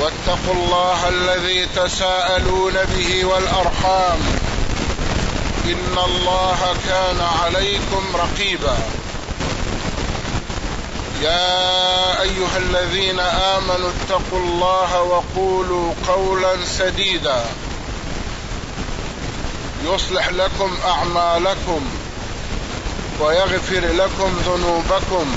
واتقوا الله الذي تساءلون به والأرحام. إن الله كان عليكم رقيبا. يا أيها الذين آمنوا اتقوا الله وقولوا قولا سديدا. يصلح لكم أعمالكم ويغفر لكم ذنوبكم.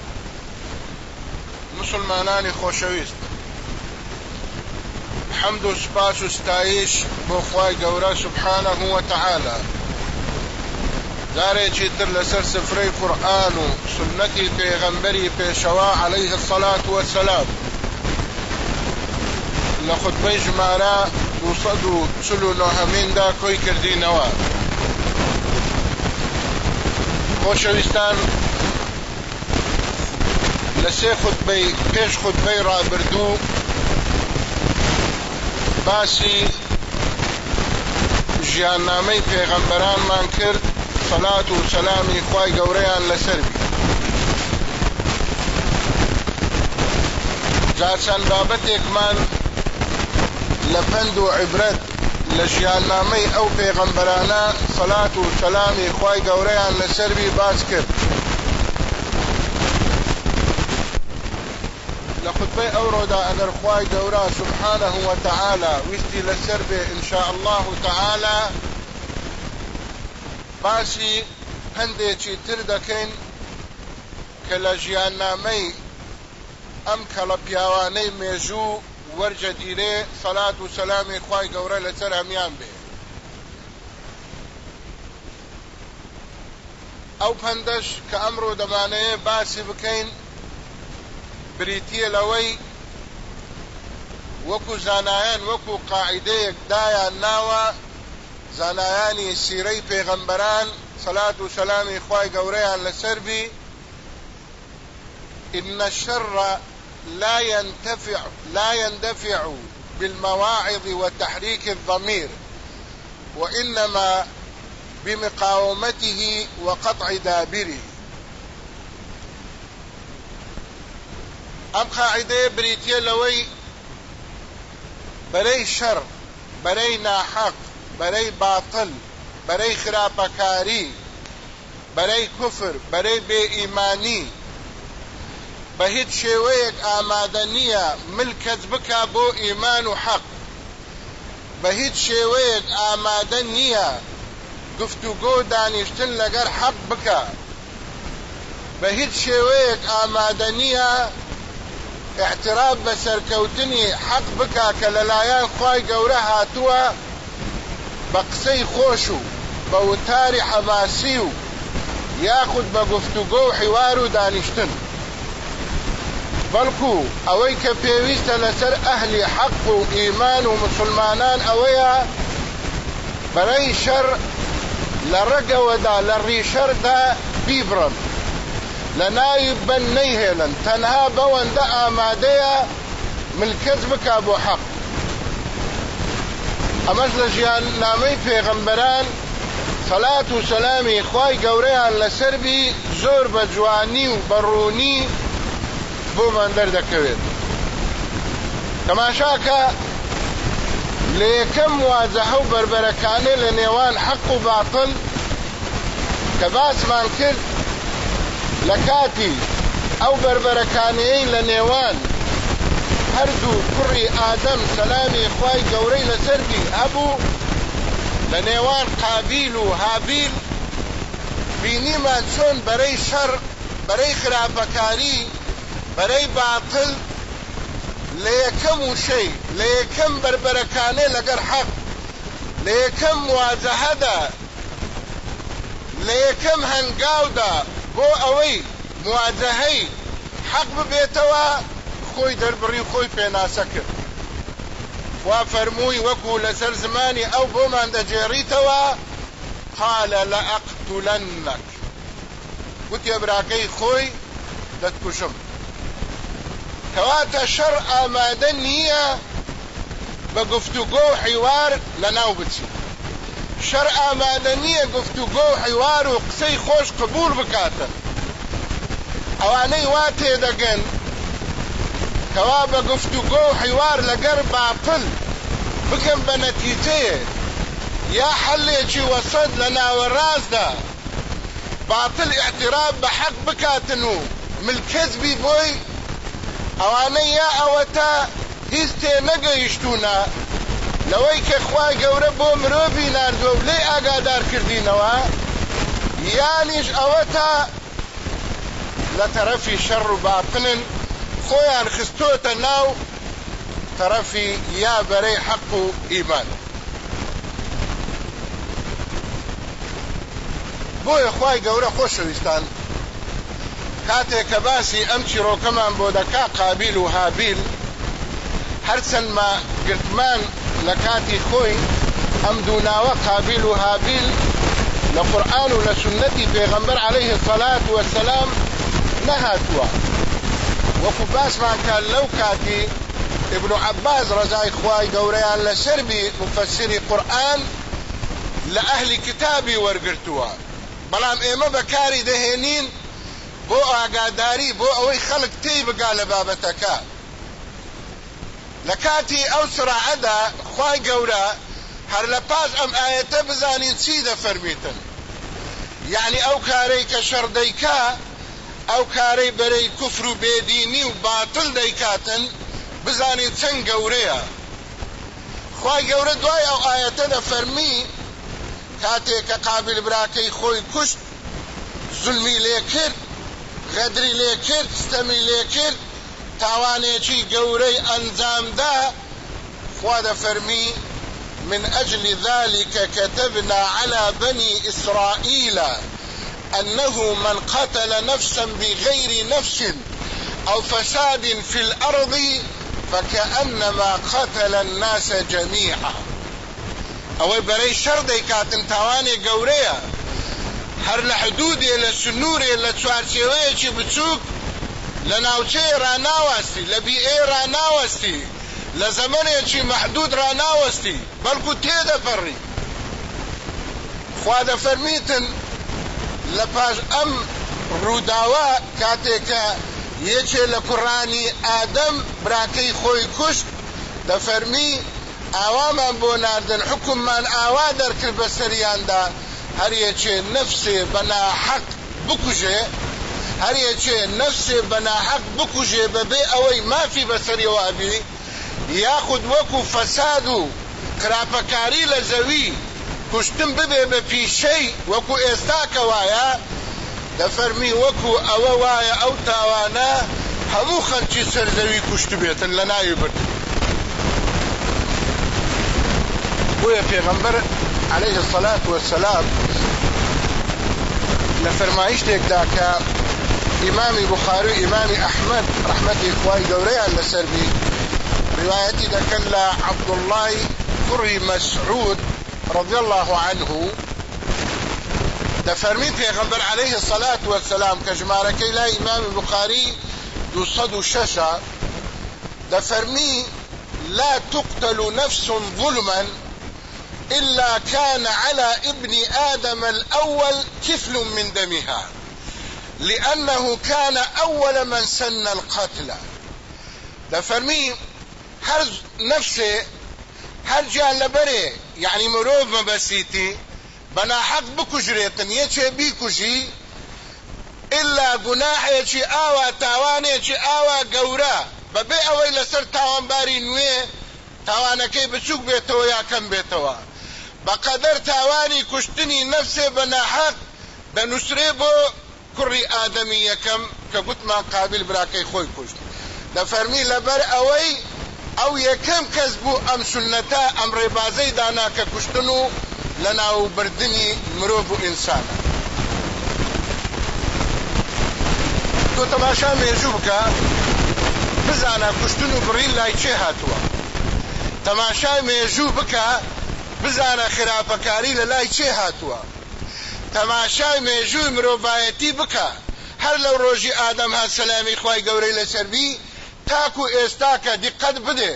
مسلمانانی خۆشەویست حەمد و سپاس و ستایش بۆ خوای گەورە سبحانە هو تعالى جارێکی تر لەسەر سفرەی قورآن و سنەتی پێغەمبەری پێشەوە عليه الصلاة والسلام لە خودبەی ژمارە 249دا کۆی کردینەوە. خۆشەویستان لە سێ خودبەی پێش خودبەی ڕابردوو. باسی ژیاننامەی پێغەمبەرانمان کرد سەلات و سەلامی خوای گەورەیان لەسەر بی. جارچەند بابەتێکمان لە پند و عیبرەت لە ژیاننامەی ئەو پێغەمبەرانە سەلات و سەلامی خوای گەورەیان لەسەربی باس کرد. لە خطبەی ئەوڕۆدا ئەگەر خوای گەورە سبحانه وتعالى. ویستی لەسەر بێ ئینشاء الله تعالى. باسی هەندێکی تر دەکەین کە لە ژیاننامەی ئەم کەڵە پیاوانەی مێژوو وەرجە دیرێ سەلات و سەلامی خوای گەورە لەسەر هەمیان بێ ئەو پندەش کە ئەمڕۆ دەمانەیە باسی بکەین بریتە لەوەی وەکو زانایان وەکو قاعدەیەک دایان ناوە. زانایانی سیرەی پێغەمبەران سەلات و سەلامی خوای گەورەیان لەسەربی إن الشر لا ينتفع لا يندفع بالمواعظ وتحريك الضمير. وإنما بمقاومته وقطع دابره. ئەم قاعدەیە بریتە لەوەی بەرەی شەڕ بەرەی ناحەق بەرەی باتل بەرەی خراپەکاری بەرەی کوفر بەرەی بێ ئیمانی بە هیچ شێوەیەک ئامادە نییە ملکەت بکە بۆ ئیمان و حەق. بە هیچ شێوەیەک ئامادە نییە گفتوگۆ دانیشتن لەگەر حەق بکە. بە هیچ شێوەیەک ئامادە نییە اعتراف بە سەرکەوتنی حەق بکا کە لەلایەن خی گەورە هاتووە بە قسەی خۆش و بە وتاری حەماسی و یاخود بە گفتوگۆ و حیوار و و و مسلمانان ئەوەیە بەرەی شەر لە ڕێگەوەدا لە ناوی بن نەیهێنن تەنها بەوەندە ئامادەیە ملکەت بک بۆ حەق ئەمەش لە ژیان نامەی پێغەمبەران سەلات و سەلامی خی گەورەیان لەسەربی زۆر بە جوانی و بەڕوونی بۆمان دەردەکەوێت تەماشاکە لە یەکەم وازەهە و بربەرەکانێ لە نێوان حەق و باطل کە باسمان کرد لە کاتی ئەو بربەرەکانەیەی لە نێوان هەردوو کوڕی ئادەم سەلامی خی گەورەی لەسەردی هەبوو لە نێوان قابیل و هابیل بینیمان چۆن بەرەی شەڕ بەرەی خراپەکاری بەرەی باتل لە یەکەم وشەی لە یەکەم بربەرەکانێ لەگەر حەق لە یەکەم واجەهەدا لە یەکەم هەنگاودا بۆ ئەوەی مواجهەی حەق ببێتەوە خۆی دەربڕی خۆی پێناسە کرد. وا فەرمووی وەکو لەسەر زمانی ئەو بۆمان دەجێڕیتەوە قال لأقتلنك. وتێ براکەی خۆی دەتکوشم. کەواتە شەڕ ئامادە نییە بە گفتوگۆ لە شەر ئامادە گفتوگۆ و حیوار و قسەی خۆش قبول بکاتە ئەوانەی وا تێدەگەن. کەوا بە گفتوگۆ و حیوار لەگەر باپل بکەم بە نەتیجەیە. یا حەلێکی وەسەد لە ناوەڕاستدا باطل اعتراف بە حەق بکاتن و ملکەزبی بۆی. ئەوانە یا ئەوەتە هیچ تێ نەگەیشتونە لەوەی کە خوای گەورە بۆ مرۆڤی نردووە و لێ ئاگادار کردینەوە یانیش ئەوە تا لە تەرەفی شەڕ و باپنن خۆیان خستۆتە ناو تەرەفی یا بەرەی حەق و ئیمان. بۆیە خوای گەورە خۆشەویستان. کاتێک کە باسی ئەم چیرۆکەمان بۆ دەکا قابیل و هابیل ما گرتمان لە کاتی خۆی ئەم دووناوە قابیل و هابیل لە قورآن و لە سنەتی پێغەمبەر عليه الصلاة والسلام نەهاتووە وەکو باسمان کار لەو کاتی ابن عباس ڕزای خوای گەورەیان لە سەربی مفسری قورآن لە ئەهلی کتابی وەرگرتووە بەڵام ئێمە بەکاری دەهێنین بۆ ئاگاداری بۆ ئەوەی خەڵک تێی بگا لە بابەتەکە خی گەورە هەر لە پاش ئەم ئاەتە بزانین چی دەفەرمیتن یعنی ئەو کارەی کە شەردەیکا ئەو کارەی بەرەی کوفر و بێدینی و باتل دەیکاتن بزانین چەند گەورەیە. خی گەورە دوای ئەو ئاەتە دەفەرمی کاتێک کە قابل براکەی خۆی کوشت زلمی لێ کرد غەدری لێ کرد ستەمی لێ کرد تاوانێکی گەورەی ئەنجامدا خوا دەفەرمی من أجل ذلك كتبنا على بني إسرائيل أنه من قتل نفسا بغير نفس أو فساد في الأرض فكأنما قتل الناس جميعا. ئەوەی بەرەی شەر دەیکاتن تاوانێ گەورەیە هەر لە حدودێ لە سنوورێ لە چوارچێوەیەکی بچووک لە ناوچەیە ڕناوەستی لە لە زەمنێکی محدود ڕناوەستی بەڵکو تێدەپەڕی خوا دەفەرمیتن لە پاش ئەم ڕووداوە کاتێکە یەکێ لە کوڕانی ئادەم براکەی خۆی کوشت دەفەرمی ئاوامان بۆ ناردن حکوممان ئاوا دەرکرد بە سەریاندا. هەر یەکێ نەفسێ بەناحەق بکوژێ هەر یەکێ نەفسێ بەناحەق بکوژێ بەبێ ئەوەی مافی بەسەریەوە بی یاخود وەکو فەساد و خراپەکاری لە زەوی کوشتن ببێ بە پیشەی وەکو ئێستا کە وایە دەفەرمی وەکو ئەوە وایە ئەو تاوانە هەموو خەلکی سەرزەوی کوشت بێتن لە ناوی برد. بۆیە پێغەمبەر عليه الصلاة والسلام لە فەرمایشتێکدا کە ئیمامی بخاری و ئیمامی ئەحمد ڕحمەتی خوای گەورەیان لەسەر بی روايتي دەکەن لە عەبدوڵڵای کوڕی مەسعود رضي الله عنه. دەفەرمی پێغەمبەر عليه الصلاة والسلام کە ژمارەکەی لای ئیمامی بخاری دووسەد و شەشە دەفەرمی لا تقتل نفس ظلما إلا كان على ابن آدم الأول كفل من دمها. لأنه كان أول من سن القتل. دفرمي هەر نفسێ هەر گیان لەبەرێ. یعنی مرۆڤ مەبەسیتی بەناحەق بکوژرێتن. یەکێ بیکوژی؟ ئللا گوناحێکی ئاوا تاوانێکی ئاوا گەورە. بەبێ ئەوەی لەسەر تاوانباری نوێ تاوانەکەی بچووک بێتەوە یاکەم بێتەوە. بەقەدەر تاوانی کوشتنی نفسێ بەناحەق دەنووسێ بۆ کوڕی ئادەمی یەکەم کە گوتمان قابل براکەی خۆی کوشت. دەفەرمی لەبەر ئەوەی ئەو یەکەم کەس بوو ئەم سنەتە ئەم ڕێبازەی دانا کە کوشتن و لە ناوبردننی مرۆڤ و ئینسانە تۆ تەماشا مێژوو بکە بزانە کوشتن و بڕین لای چێ هاتووە. تەماشای مێژوو بکە بزانە خراپەکاری لە لای چێ هاتووە. تەماشای مێژووی مرۆڤایەتی بکە. هەر لەو ڕۆژی ئادەم هات سەلامی خی گەورەی لەسەربی تاکو ئێستا کە دیقەت بدێ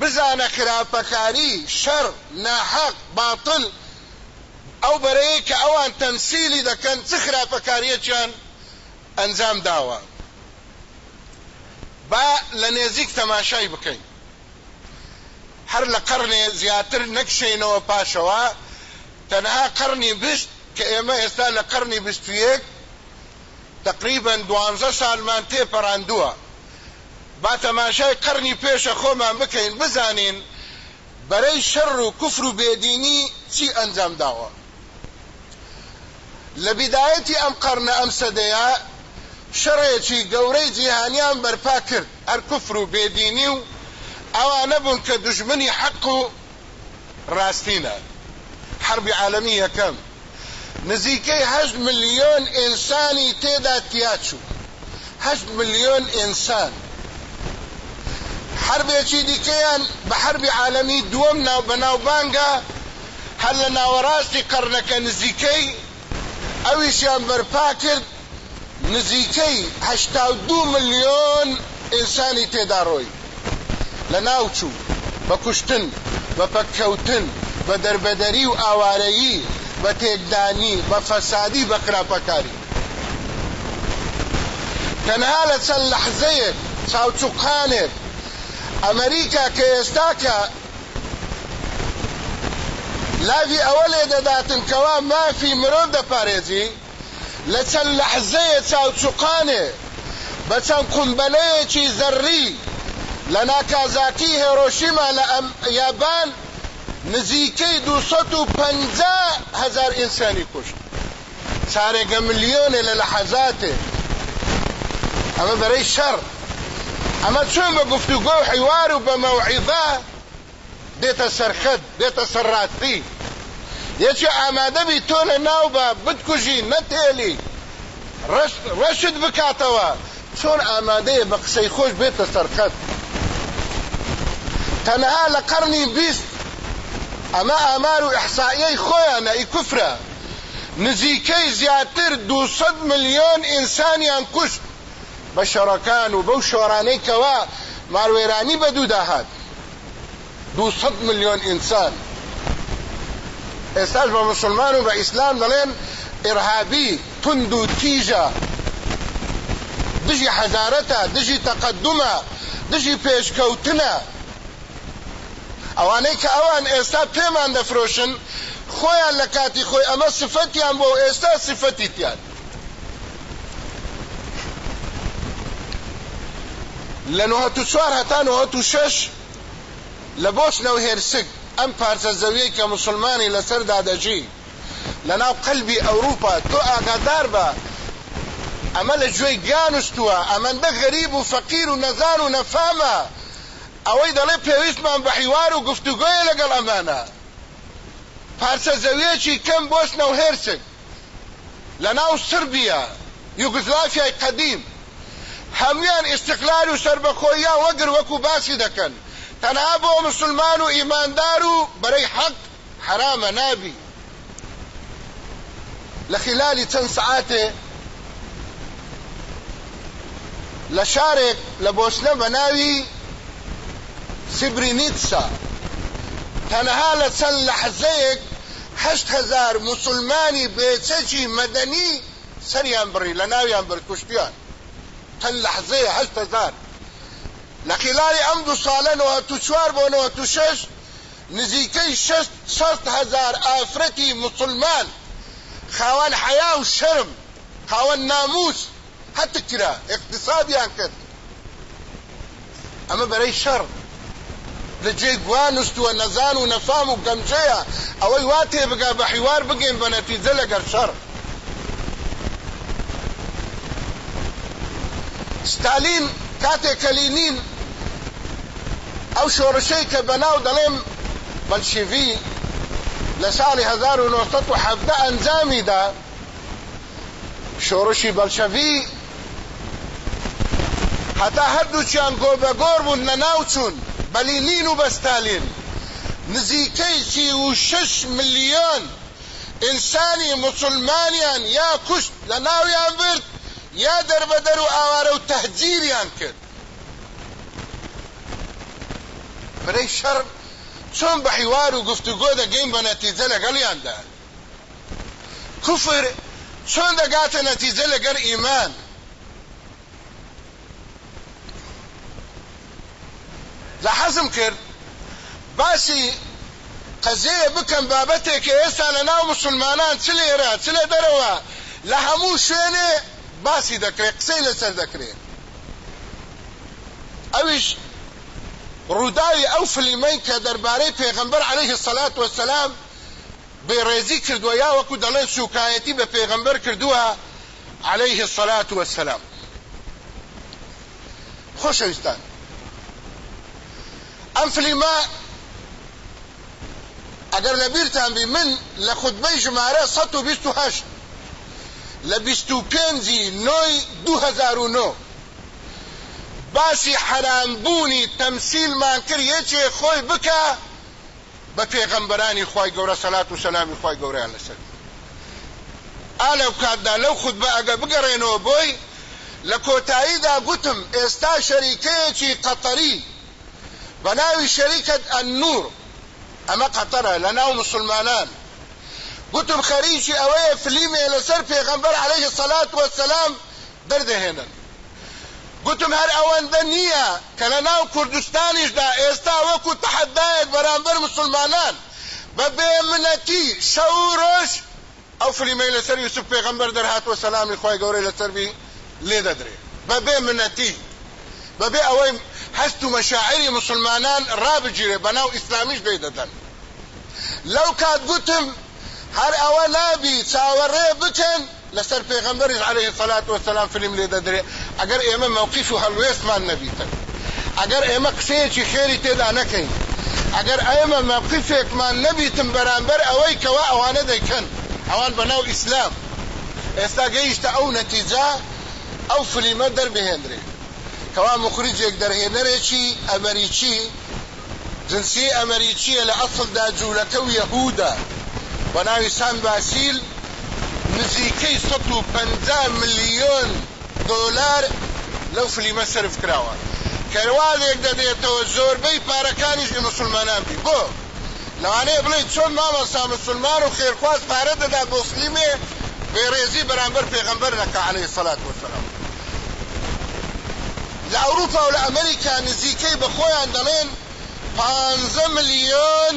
بزانە خراپەکاری شەر ناحەق باتل ئەو بەرەیە کە ئەوان تەمسیلی دەکەن چ خراپەکاریەکیان ئەنجام داوە. با لە نێزیک تەماشای بکەین. هەر لە قەرنێ زیاتر نەکشینەوە پاشەوە. تەنها قەرنی بشت کە ئێمە ئێستا لە قەرنی بستویەک تقریبا دوانزە سالمان تێپەڕاندووە. با تەماشای قەرنی پێشە خۆمان بکەین بزانین بەرەی شەڕ و کوفر و بێدینی چی ئەنجام داوە. لە بیدایەتی ئەم قەرنە ئەم سەدەیە شەڕێکی گەورەی جیهانیان بەرپا کرد. هەر کوفر و بێدینی و ئەوانە بوون کە دژمنی حەق و ڕاستینە. حربی عالەمی یەکەم. نزیکەی هەشت ملیۆن ئینسانی تێدا تیاچوو. هەشت ملیۆن ئینسان. حربێکی دیکەیان بە حربی عالەمی دووەم ناو بەناوبانگە هەر لە ناوەڕاستی قەرنەکە نزیکەی ئەویشیان بەرپا کرد نزیکەی هەشتا دو ملیۆن ئینسانی تێدا ڕۆی لە ناوچوو بە کوشتن بە پەککەوتن بە دەربەدەری و ئاوارەیی بە تێکدانی بە فەسادی بە خراپەکاری تەنها لە چەند لەحزەیەک چاوچوقانێک ئەمریکا کە ئێستاکە لاوی ئەوە لێ دەداتن کەوا مافی مرۆڤ دەپارێزی لە چەند لەحزەیە چاوچوقانێ بە چەند قومبەلەیەکی زەڕی لە ناکازاکی هێرۆشیما لە یابان نزیکەی 250 هزار ئینسانی کوشت چارێگە ملیۆنێ لە لە حەزاتێ ئەمە بەرەی شەڕ ئەمە چۆن بە گفتوگۆ و حیوار و بە مەوعیدا دێتە سەرخەت دێتە سەرڕاستی. یەکی ئامادەبی تۆ لە ناو بە بتکوژی نەتێلی. ڕەشت بکاتەوە. چۆن ئامادەیە بە قسەی خۆش بێتە سەرخەت؟ تەنها لە قەرنی بیست. ئەمە ئامار و ئەحسایەی خۆیانە ئی کوفرە. نزیکەی زیاتر 200 ملیۆن ئینسانیان کوشت. بە شەڕەکان و بەو شۆرانەی کەوا ماروێرانی بە دوو داهات 200 ملیۆن ئینسان. ئێستاش بە مسلمان و بە ئیسلام دەڵێن ئێرهابی تند و تیژە. دژی حەزارەتە دژی تەقدمە دژی پێشکەوتنە. ئەوانەی کە ئەوان ئێستا پێمان دەفرۆشن خۆیان لە کاتی خۆی ئەمە سفەتیان بۆ ئێستا سفەتی تیان لە نوهەت و چوار هەتا نوهەت و شەش لە بۆشنەوە هێرسک ئەم پارچە زەویەی کە مسلمانی لەسەر دادەژی. لە ناو قەلبی ئەوروپا تۆ ئاگادار بە. ئەمە لە گوێی گیانستووە ئەمەندە غەریب و فەقیر و نەزان و نەفامە. ئەوەی دەڵێ پێویستمان بە حیوار و گفتوگۆیە لەگەڵ ئەمانە. پارچە زەویەکی کەم بۆسنە و هێرسک لە ناو سربیە یوگزلافیای قەدیم. هەمویان استقلال و سربەخۆیان وەگر وەکو باسی دەکەن. تەنها بۆ مسلمان و ئیماندار و بەرەی حەق حرامە نابی. لە خلالی چەند سعاتێ لە شارێک لە بۆشنە بە ناوی سیبرینیتسا. تەنها لە چەند لەحزەیەک هەشت هزار مسلمانی بێچەکی مەدەنی سەریان بڕی لە ناویان بەرکوشتیان چەند لەحزەیە هەشت هزار لە خلالی ئەم دوو ساڵەنەوە تو چوار بۆنەوە تو شەش نزیکەی شەست هزار ئافرەتی مسلمان. خاوەن حیا و شەرم خاوەن ناموس هەت کرا اقتصادیان کرد. ئەمە بەرەی شەڕ. لە جێ گوانستووە نەزان و نەفام و گەمجەیە ئەوەی وا تێ بگا بە حیوار بگەین بە نەتیجە شەڕ. ستالین کاتێک کەلینین ئەو شۆڕشەی کە بەناو دەڵێم بەلشیڤی لە ساڵی 1970 ئەنجامیدا شۆڕشی بەلشەڤی هەتا هەردووچیان گۆبەگۆڕ بوون لە ناوچوون بەلینین و بەستالین نزیکەی سی و شش ملیۆن ئینسانی مسلمانیان یا کوشت لە برد. یا دەربەدەر و ئاوارە و تەهجیریان کرد. برەی شەڕ چۆن بە حیوار و گفتوگۆ دەگەین بە نەتیجە لەگەڵیاندا. کوفر چۆن دەگاتە نەتیجە لەگەر ئیمان؟ لە حەزم کرد باسی قەزەیە بکەم بابەتێک کە ئێستا لە ناو مسلمانان چ لێرە چ لە دەرەوە؟ لە باسی دەکرێت قسەی لەسەر دەکرێت ئەویش ڕووداوی ئەو فلیمەی کە دەربارەی پێغەمبەر عەلەیهی سەلات وەسەلام بێڕێزی کردووە یا وەکو دەڵێن سوکایەتی بە پێغەمبەر کردووە عەلەیهی سەلات وەسەلام خۆشەویستان ئەم فلیمە ئەگەر لە بیرتان بی من لە خودبەی ژمارە 128 لە 25 نۆی 2009 باسی حرامبوونی تەمسیلمان کرد یەکێ خۆی بکە بە پێغەمبەرانی خی گەورە سەلات و سەلامی خی گەوریان لەسەر. ئالەو کاتدا لەو خودبە ئەگە بگەڕێنەوە بۆی لە کۆتاییدا گوتم ئێستا شەریکەیەکی قەتەری بە ناوی شەریکت ئەنور ئەمە قەتەرە لە ناو مسلمانان. گوتم خەریکی ئەوەیە فلیمێ لەسەر پێغەمبەر عەلەیهی سەلات وەسەلام دەردەهێنن گوتم هەر ئەوەندە نییە کە لە ناو کوردستانیشدا ئێستا وەکو تەحەدایەک بەرامبەر مسلمانان. بە بێمنەتی شەو ڕۆژ ئەو فلیمەی لەسەر یوسف پێغەمبەر دەرهاتوە سەلامی خۆی گەورەی لەسەربی لێ دەدرێ بە بێمنەتی بەبێ ئەوەی هەست و مەشاعری مسلمانان ڕابگیرێ بەناو ئیسلامیش بێ دەدەن لەو کات گوتم هەر ئەوە نابی چاوەڕێ بکەن لەسەر پێغەمبەری عليه الصلاة والسلام فیلم لێ دەدرێ ئەگەر ئێمە موقف و هەڵوێستمان نەبیتن ئەگەر ئێمە قسەیەکی خێری تێدا نەکەین ئەگەر ئێمە موقفێکمان نەبیتن بەرامبەر ئەوەی کەوا ئەوانە دەیکەن ئەوان بەناو ئیسلام ئێستا گەیشتە ئەو نەتیجا ئەو فلیمە دەربهێنرێ کەوا مخرجێک دەرهێنەرێکی ئەمریکی جنسی ئەمریکیە لە ئەسڵدا جوولەکە و یەهودا بە ناوی سان باسیل نزیکەی 150 ملیۆن دۆلار لەو فلیمە سرف کراوە. کەروازێک دەدێتەوە زۆربەی پارەکانیش لە مسلمانان بی. بۆ لەوانەیە بڵێ چۆن مامەسا مسلمان و خێرخواز پارە دەدا بۆ فلیمێ بێڕێزی بەرامبەر پێغەمبەر نەکە عليه سەلات وسلام لە ئەوروپا و لە ئەمریکا نزیکەی بە خۆیان دەڵێن 15 ملیۆن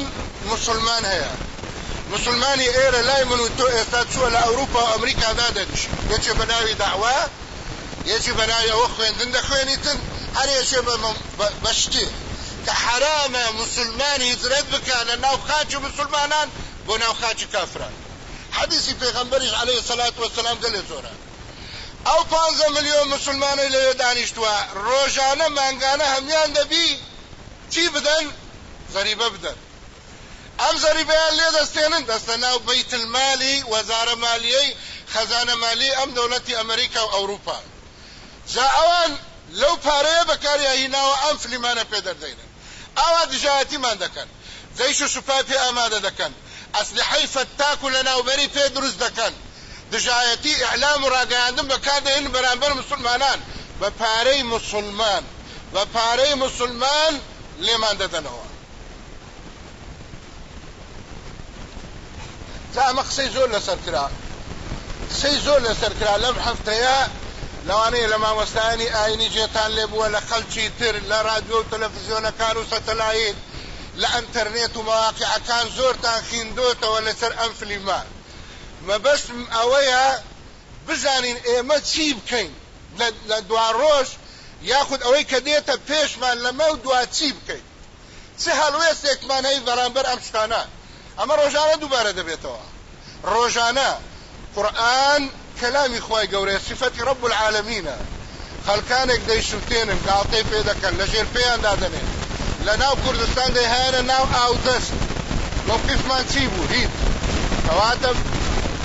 مسلمان هەیە. مسلمانی ئێرە لای من و تۆ ئێستا چووە لە ئەوروپا و ئەمریکادا دەنیش یەکێ بە ناوی داوا یەکی بە ناوی ئەوە خوێندن دەخوێنیتن هەر یەکێ بە شتێ کە حرامە مسلمانی هجرەت بکە لە ناو خاچی مسلمانان بۆ ناو خاچی کافران حدیثی پێغەمبەریش عەلەیهی سەلات وەسەلام گەلێ زۆرە ئەو پ میلیۆن مسلمانەی لەوێ دانیشتووە ڕۆژانە مانگانە هەمان دەبی چی بدەن زەریبە بدەن ئەم زەریبیان لێ دەستێنن دەستە ناو بیت المالی وەزارە مالیەی خەزانە مالی ئەم دەوڵەتی ئەمریکا و ئەوروپا جا ئەوان لەو پارەیە بەکاریا هیناوە ئەم فلیمانە پێ دەردەینن ئاوا دژایەتیمان دەکەن جەیش و سوپای پێ ئامادە دەکەن ئەسلحەی فەتاک و لە ناوبەری پێ دروست دەکەن دژایەتی ئەعلام و ڕاگەیاندن بەکاردەێن بەرامبەر مسلمانان. بە پارەی مسلمان. بە پارەی مسلمان لێمان دەدەنەوە جا ئەمە قسەی زۆر لەسەر کرا. قسەی زۆر لەسەر کرا لەم هەفتەیە لەوانەیە لە مامۆستانی ئاینی جێتان لێ بووە لە خەڵکی تر لە رادیۆ و تەلەڤزیۆنەکان و سەتەلایت لە ئەتەرنێت و مواقعەکان زۆرتان خیندۆتەوە لەسەر ئەم فلیمان مەبەستم ئەوەیە بزانین ئێمە چی بکەین؟ لە دوا ڕۆژ یاخود ئەوەی کە دێتە پێشمان لەمە و دوا چی بکەین؟ چه هەڵوێستێکمان هەی بەرامبەر ئەم شتانە؟ ئەمە ڕۆژانە دووبارە دەبێتەوە. ڕۆژانە قورآن کەلامی خی گەورەیە سفەتی ڕب العالمینە خەلکانێک دەیسووتێنن گاڵتەی پێ دەکەن لە ژێر پێیان دادنێن لە ناو کوردستان دەیهانە ناو ئاودەست. موقفمان چی بوو؟ هیچ. کەواتە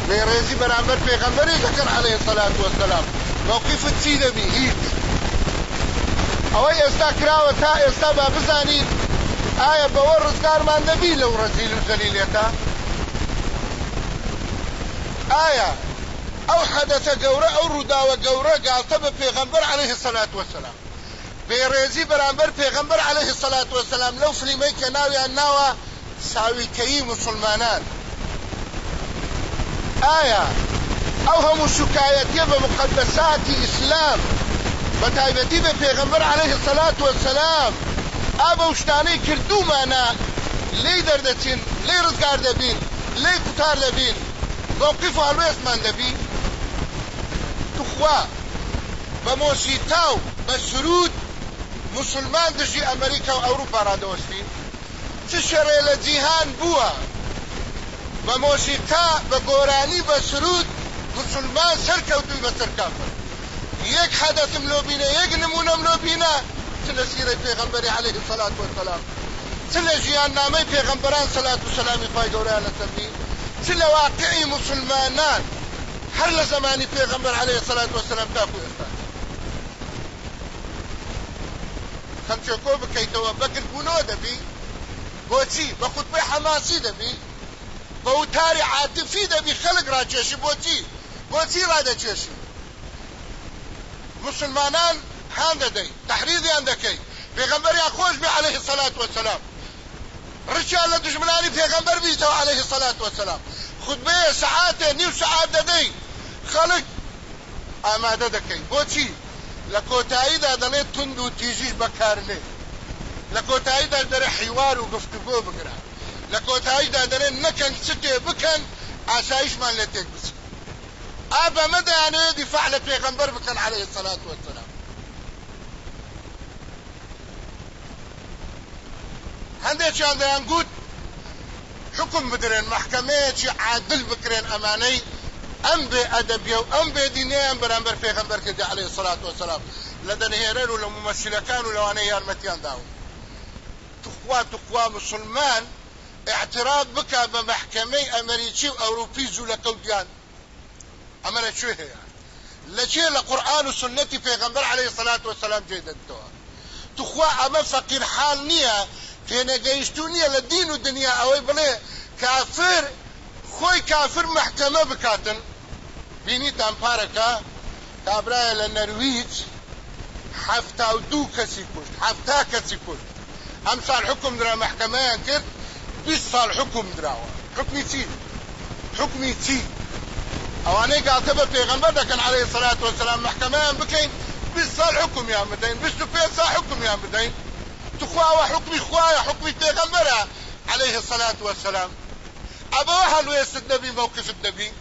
بێڕێزی بەرامبەر پێغەمبەری دەکەن عليه الصلاة والسلام. موقفت چی دەبی؟ هیچ. ئەوەی ئێستا کراوە تا ئێستا با بزانین. ئایا بەوە ڕزگارمان دەبی لەو ڕەزیل و زەلیلێتە ئایا ئەو حەدەتە گەورە ئەو ڕووداوە گەورە گالتە بە پێغەمبەر عليه سەلات وەسەلام. بێڕێزی بەرامبەر پێغەمبەر عليه سەلات وەسەلام لەو فلیمەی کە ناویان ناوە ساویکەیی مسلمانان. ئایا ئەو هەموو شکایەتیە بە مقدساتی ئیسلام بە تایبەتی بە پێغەمبەر عليه سەلات وەسەلام ئابە شتانەی کردومانە لی دەردەچین لی ڕزگار دەبین لی قوتار دەبین. موقف هەڵوێستمان دەبی توخوا بە مۆسیتا و بە سرود مسلمان دژی ئەمریکا و ئەوروپا ڕادەوەستی چ شەڕێ لە جیهان بووە؟ بە مۆسیقا بە گۆرانی بە سرود مسلمان سەرکەوتوی بەسەر کافر یەک حەدەتم لۆ بینە یەک نمونەم لۆ لە سیرەی پێغەمبەری عليه الصلاة والسلام. چ لە ژیان نامەی پێغەمبەران سەلات و سەلامی خی گەوریان لەسەر بی چ لە واقعی مسلمانان هەر لە زمانی پێغەمبەر عليه الصلاة والسلام تاکو ئێستا خەمچێکۆ بکەیتەوە بەگربوونەوە دەبی بۆچی بە خوتبەی حەماسی دەبی بە وتاری عاتفی دەبی خەڵک ڕاکێشی بۆچی بۆچی ڕادەکێشی مسلمانان هان دەدەی تحریزیان دەکەی پێغەمبەریان خۆش بێ عليه الصلاة والسلام. لە دژمنانی پێغەمبەر بیتەوە عليه الصلاة والسلام. خطبەیە سعاتێ نیو سعات دەدەی خەڵک ئامادە دەکەی بۆچی لە کۆتاییدا دەڵێت تند و تیژیش بەکارنێ لە کۆتاییدا دەرە حیوار و گفتگۆ بگرە لە کۆتاییدا دەرێن نەکەن چتێ بکەن ئاسایشمان لە تێک بچ ئابە مەدەیانەوێت دیفاع لە پێغەمبەر بکەن عليه الصلاة والسلام. هەندێکیان دەیان گوت حکم بدرێن محکمەیەکی عادل بکرێن ئەمانەی ئەم بێ ئەدەبیە و ئەم بێ دینیان بەرامبەر پێغەمبەر کردی عليه الصلاة والسلام لە دەنهێرەر و لە ممثلەکان و لەوانەی یارمەتیان داون تخوا تخوا مسلمان اعتراض بە محکمەی ئەمریکی و ئەوروپی زوو لە قەودیان ئەمە لە کوێ هەیە؟ لە چێ لە قورآن و سنەتی عليه الصلاة والسلام جێدەنتەوە تخوا ئەمە فەقیر حال نییە تێنەگەیشتو نییە لە دین و دنیا. ئەوەی بڵێ کافر خۆی کافر محکەمە بکاتن. بینیتان پارەکە کابرایە لە نەرویج حەفتا و دوو کەسی کوشت حەفتا کەسی کوشت. ئەم ساڵ حکم درا بیست ساڵ حکم دراوە. حکمی چی؟ حکمی چی؟ ئەوانەی گاتە بە پێغەمبەر دەکەن عليه الصلاة والسلام محکەمەیان بکەین بیست ساڵ حکمیان بدەین بیست و پێنج ساڵ حکمیان بدەین. تخوا حكمي خوايا حكمي پیغمبره عليه الصلاة والسلام. أبو هلويس النبي موقف النبي.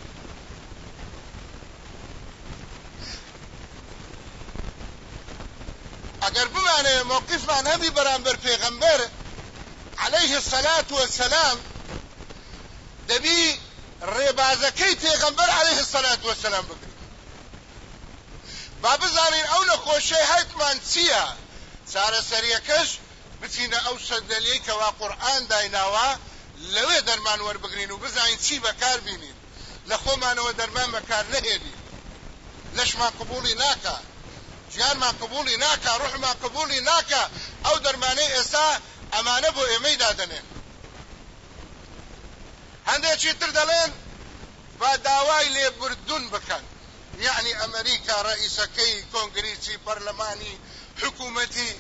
اگر بمانه موقف ما نبي برانبر پیغمبر عليه الصلاة والسلام دبي ڕێبازەکەی پێغەمبەر عليه الصلاة والسلام بکرێت با بزانین ئەو نەخۆشەی هەیتمان چییە چارەسەریەکەش بچینە ئەو سەدەلیەی کەوا قورآن دایناوە لەوێ دەرمان وەربگرین و بزانین چی بەکار بینین. لە خۆمانەوە دەرمان بەکار نەهێنین. لەشمان قبولی ناکە ژیانمان قبولی ناکە ڕوحمان قبولی ناکە ئەو دەرمانەی ئێستا ئەمانە بۆ ئێمەی دادنێن هەندێکی تر دەڵێن؟ با داوای لێبوردون بکەن. یعنی ئەمریکا ڕئیسەکەی کۆنگریسی پەرلەمانی حکوومەتی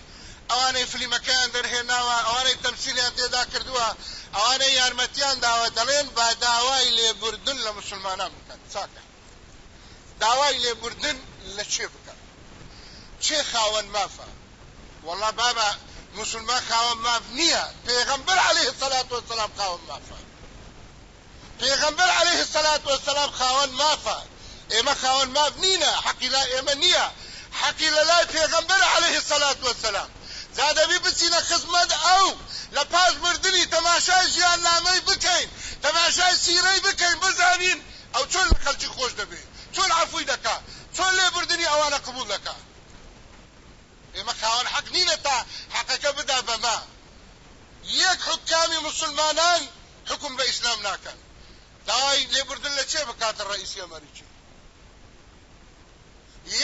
ئەوانەی فلیمەکەیان دەرهێناوە ئەوانەی تەمسیلیان تێدا کردووە ئەوانەی یارمەتیان داوە دەڵێن با داوای لێبوردن لە مسلمانان بکەن چاکە داوای لێبوردن لە چێ بکەن چێ خاوەن مافە والله بابا مسلمان خاوەن ماف نییە پێغەمبەر عليه الصلاة والسلام خاوەن مافە پێغەمبەر عليه الصلاة والسلام خاوەن مافە ئێمە خاوەن ماف نینە حەقی لا ئێمە نییە حەقی لە لای پێغەمبەر عليه الصلاة والسلام. زادەبی بچینە خزمەت ئەو. لە پاش مردنی تەماشای ژیان نامەی بکەین تەماشای سیرەی بکەین بزانین ئەو چۆن لە خەلکی خۆش دەبێت چۆن عفوی دەکا؟ چۆن لێبوردنی ئەوانە قبول دەکا؟ ئێمە خاوەن حەق نینە تا حەقەکە بدا بەما یەک حکامی مسلمانان حکم بە ئیسلام ناکەن. داوای لێبوردن لە چێ بکاتە ڕئیسی ئەمریکی؟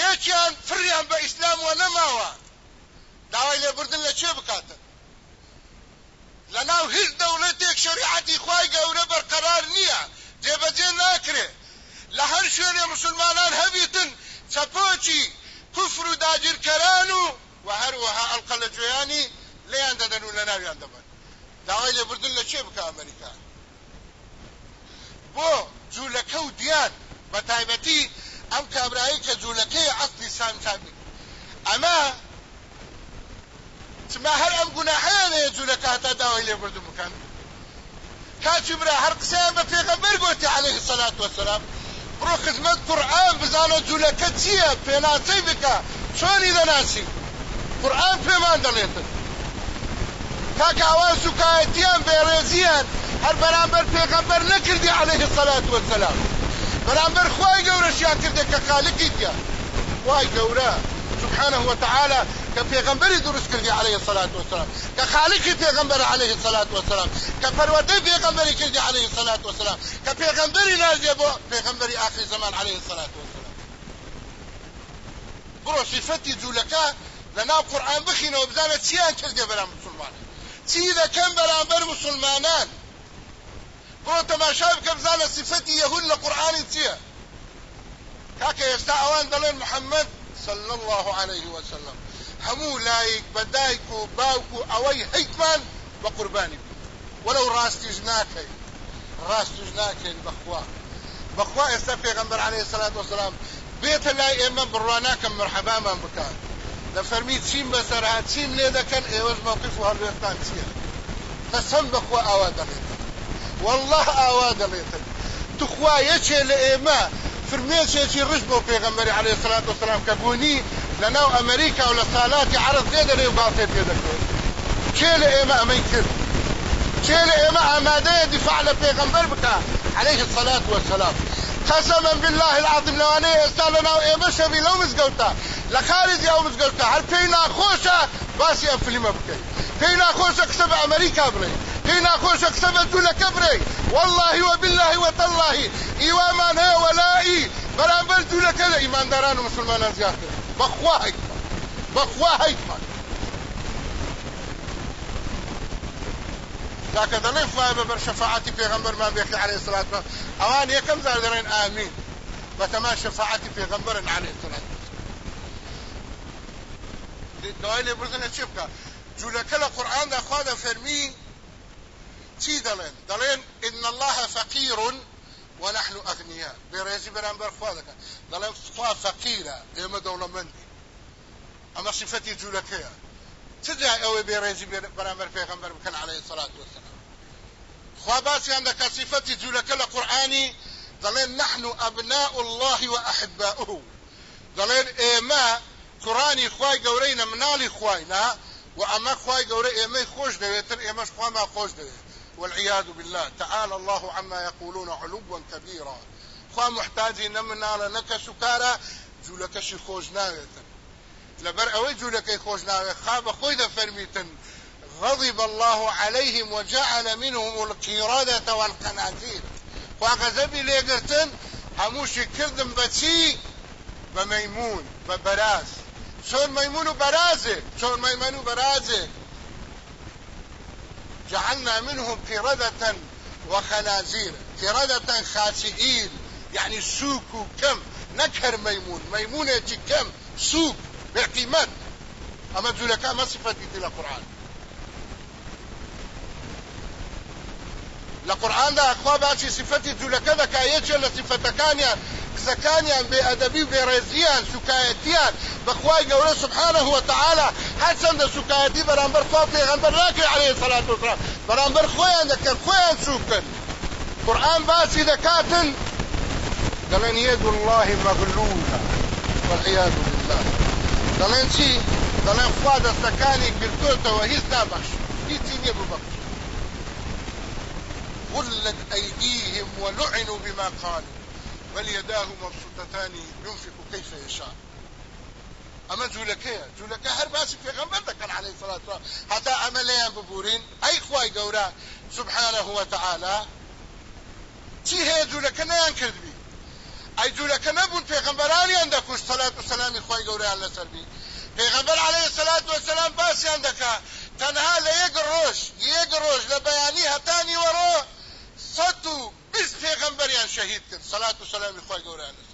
یەکیان فریان بە ئیسلام وە نەماوە. داوای لێبوردن لە چێ بکاتە لەناو هیچ دەوڵەتێک شریعەتی خوای گەورە بەرقەرار نییە جێبەجێ ناکرێ لە هەر شوێنێ مسلمانان هەبیتن چەپۆچی کوفر و داگیرکەران و و هەروەها ئەڵقە لە گوێیانی لێیان دەدەن و لە ناویان دەبن داوای لێبوردن لە چێ بکە ئەمریکا بۆ جوولەکە و دیان بە تایبەتی ئەم کابرایی کە جوولەکەی عەسلی سامسامی ئەمە چما هەر ئەم گوناحیان هەیە جوولەکە هەتا داوای لێبوردن بکەن کاچی برا هەر قسەیان بە پێغەمبەر گوتی عليه الصلاة والسلام بڕۆ خزمەت قورآن بزانە جوولەکە چییە پێناسەی بکە چۆنی دەناسی قورآن پێمان دەڵێتن کاکە ئەوان سوکایەتیان بێڕێزیان هەر بەرامبەر پێغەمبەر نەکردی عليه الصلاة والسلام بەرامبەر خوای گەورەشیان کردێ کە خالقی تیا خوای گەورە سبحانه وتعالى كبيغمبري دروس كردي عليه الصلاة والسلام. كخالقي بيغمبر عليه الصلاة والسلام. كفرودي بيغمبري كردي عليه الصلاة والسلام. كبيغمبري نازي بو بيغمبري آخر زمان عليه الصلاة والسلام. برو صفتي جولكا لنا قرآن بخينا وبزانة تيان كردي برام مسلمان؟ تي إذا كان برامبر مسلمانان؟ برو تماشا بك بزانة صفتي يهون لقرآن تيا كاكا يستا آوان دلين محمد صلى الله عليه وسلم هەموو لایک بە دایک و باوک و ئەوەی هەیتمان بە قوربانی وەرە و ڕاستیش ناکەین ڕاستیش ناکەین بەخوا. بەخوا ئێستا پێغمبەر عليه سلات وسلام بێتە لای ئێمە بڕواناکەم مرحەبامان بکات. لە فەرمی چیم بەسەرها چیم لێ دەکەن ئێوەش مەوقف و هەڵوێستان چییە؟ قەسەم بەخوا ئاوا دەڵێتن والله ئاوا دەڵێتن تخوا یەکێ لە ئێمە فرمێچێکی ڕژ بۆ پێغمبەری عليه سلات وسلام کە بوونی لەناو ئەمریکا و لە سالاتی عرض لێ دەرێ و باڵتێ پێ دەکرێت کێ لە ئێمە ئەمەی کرد کێ لە ئێمە پێغەمبەر بکە عليه الصلاة والسلام. قسما بالله العظيم لو أنا استالنا ايما شبي لو مزقوتا لخارج أو مزقوتا هل بينا خوشة باسي افلم بكي. بينا خوشة كسب أمريكا بري. بينا خوشة كسب دولة كبري والله وبالله وتالله. ايوامان هي ولائي برامبر دولة كلا. إيمان داران ومسلمان زيادة بخوا هيكما بخوا هيكما لكن دلين فاي ببر شفاعتي پیغمبر ما بيخي عليه الصلاة والسلام. يكم زار درين آمين. بتما شفاعتي پیغمبر عليه الصلاة والسلام. دوائي لبرزنا چبكا جولك القرآن دا خواه دا فرمي چی دلين دلين إن الله فقير ونحن أغنياء. بريزي برانبر خواه دا دلين خواه فقيرة ايما دولة مندي أما صفتي جولكيه تجا أو بيريزي برامبر پیغمبر بكن عليه الصلاة والسلام. خواباتي عندك صفتي جولك القرآني ظلين نحن أبناء الله وأحباؤه. ظلين إيما قرآني خواي قورينا منالي خواينا وأما خواي قوري إيما خوش دويتر إيما خوا ما خوش دويت والعياذ بالله. تعالى الله عما يقولون علوا كبيرا. خوا محتاجي نمنا لنك سكارا جوولەکەشی خۆش ناوێتن لەبەر ئەوەی جوولەکەی خۆش ناوێت خا بە خۆی دەفەرمیتن غضب الله عليهم وجعل منهم القردة والقناطير وغضبي لێگرتن هەمووشی کردم بەچی بە مەیمون بە بەراز چۆن مەیمون و بەرازێک چۆن مەیمەن و بەرازێک جعلنا منهم قردة وخنازير قردة خاسئين. يعني سوق كم؟ نكر ميمون. ميمونة كم؟ سوق باعتماد أما جولكا ما صفتي في القرآن؟ لقرآن دا اخوا باشي صفتي جولكا دا كايتش لصفتكانيا قسەکانیان بێئەدەبی و بێڕێزیان سوکایەتیان بەخوای گەورە سبحانه وتعالى هەرچەندە سوکایەتی بەرامبەر خوا پێغەمبەر ناکرێ عليه الصلاة والسلام. بەرامبەر خۆیان دەکرد خۆیان سوکن قورآن باسی دەکاتن دەڵێن يد الله مغلولة والعياذ بالله. دەڵێن چی؟ دەڵێن خوا دەستەکانی گرتوتەوە هیچ نابەخش هیچی نییە ببەخش غلت أيديهم ولعنوا بما قالوا. بل يداه مبسوطتان ينفق كيف يشاء أما جولكه جولكه هر باسی پیغمبر دکن علیه الصلاة والسلام. حتی عملیان ببورین ای خوای گورا سبحانه وتعالى چی هەیە جوولەکە نەیان کردبی ئەی جوولەکە نەبوون پێغمبەرانیان دەکوش سەلات و سەلامی خۆی گەوریان لەسەربی پێغمبەر عليه سەلات وسلام باسییان دەکا تەنها لە یەک ڕۆژ یەک ڕۆژ لە بەیانی هەتانی وەڕۆ سەد و بیست پێغمبەریان شەهید کرد. سەلات و سەلامی خۆی گەوریان لەسەر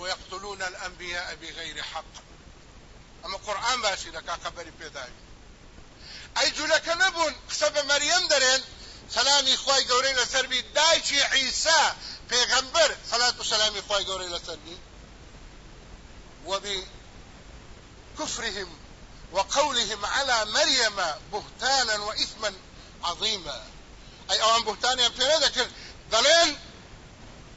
ويقتلون الأنبياء بغير حق. أما قرآن باشي لك خبري بيداوي أي جولك نبون؟ قسب مريم درين. سلامی خوای گەورەی لەسەربی دایکی عیسا پێغەمبەر سەلات و سەلامی خوای گەورەی لەسەربی وبكفرهم وقولهم على مريم بهتانا وإثما عظيما. أي أوان بهتانا يمتنى ذكر دلين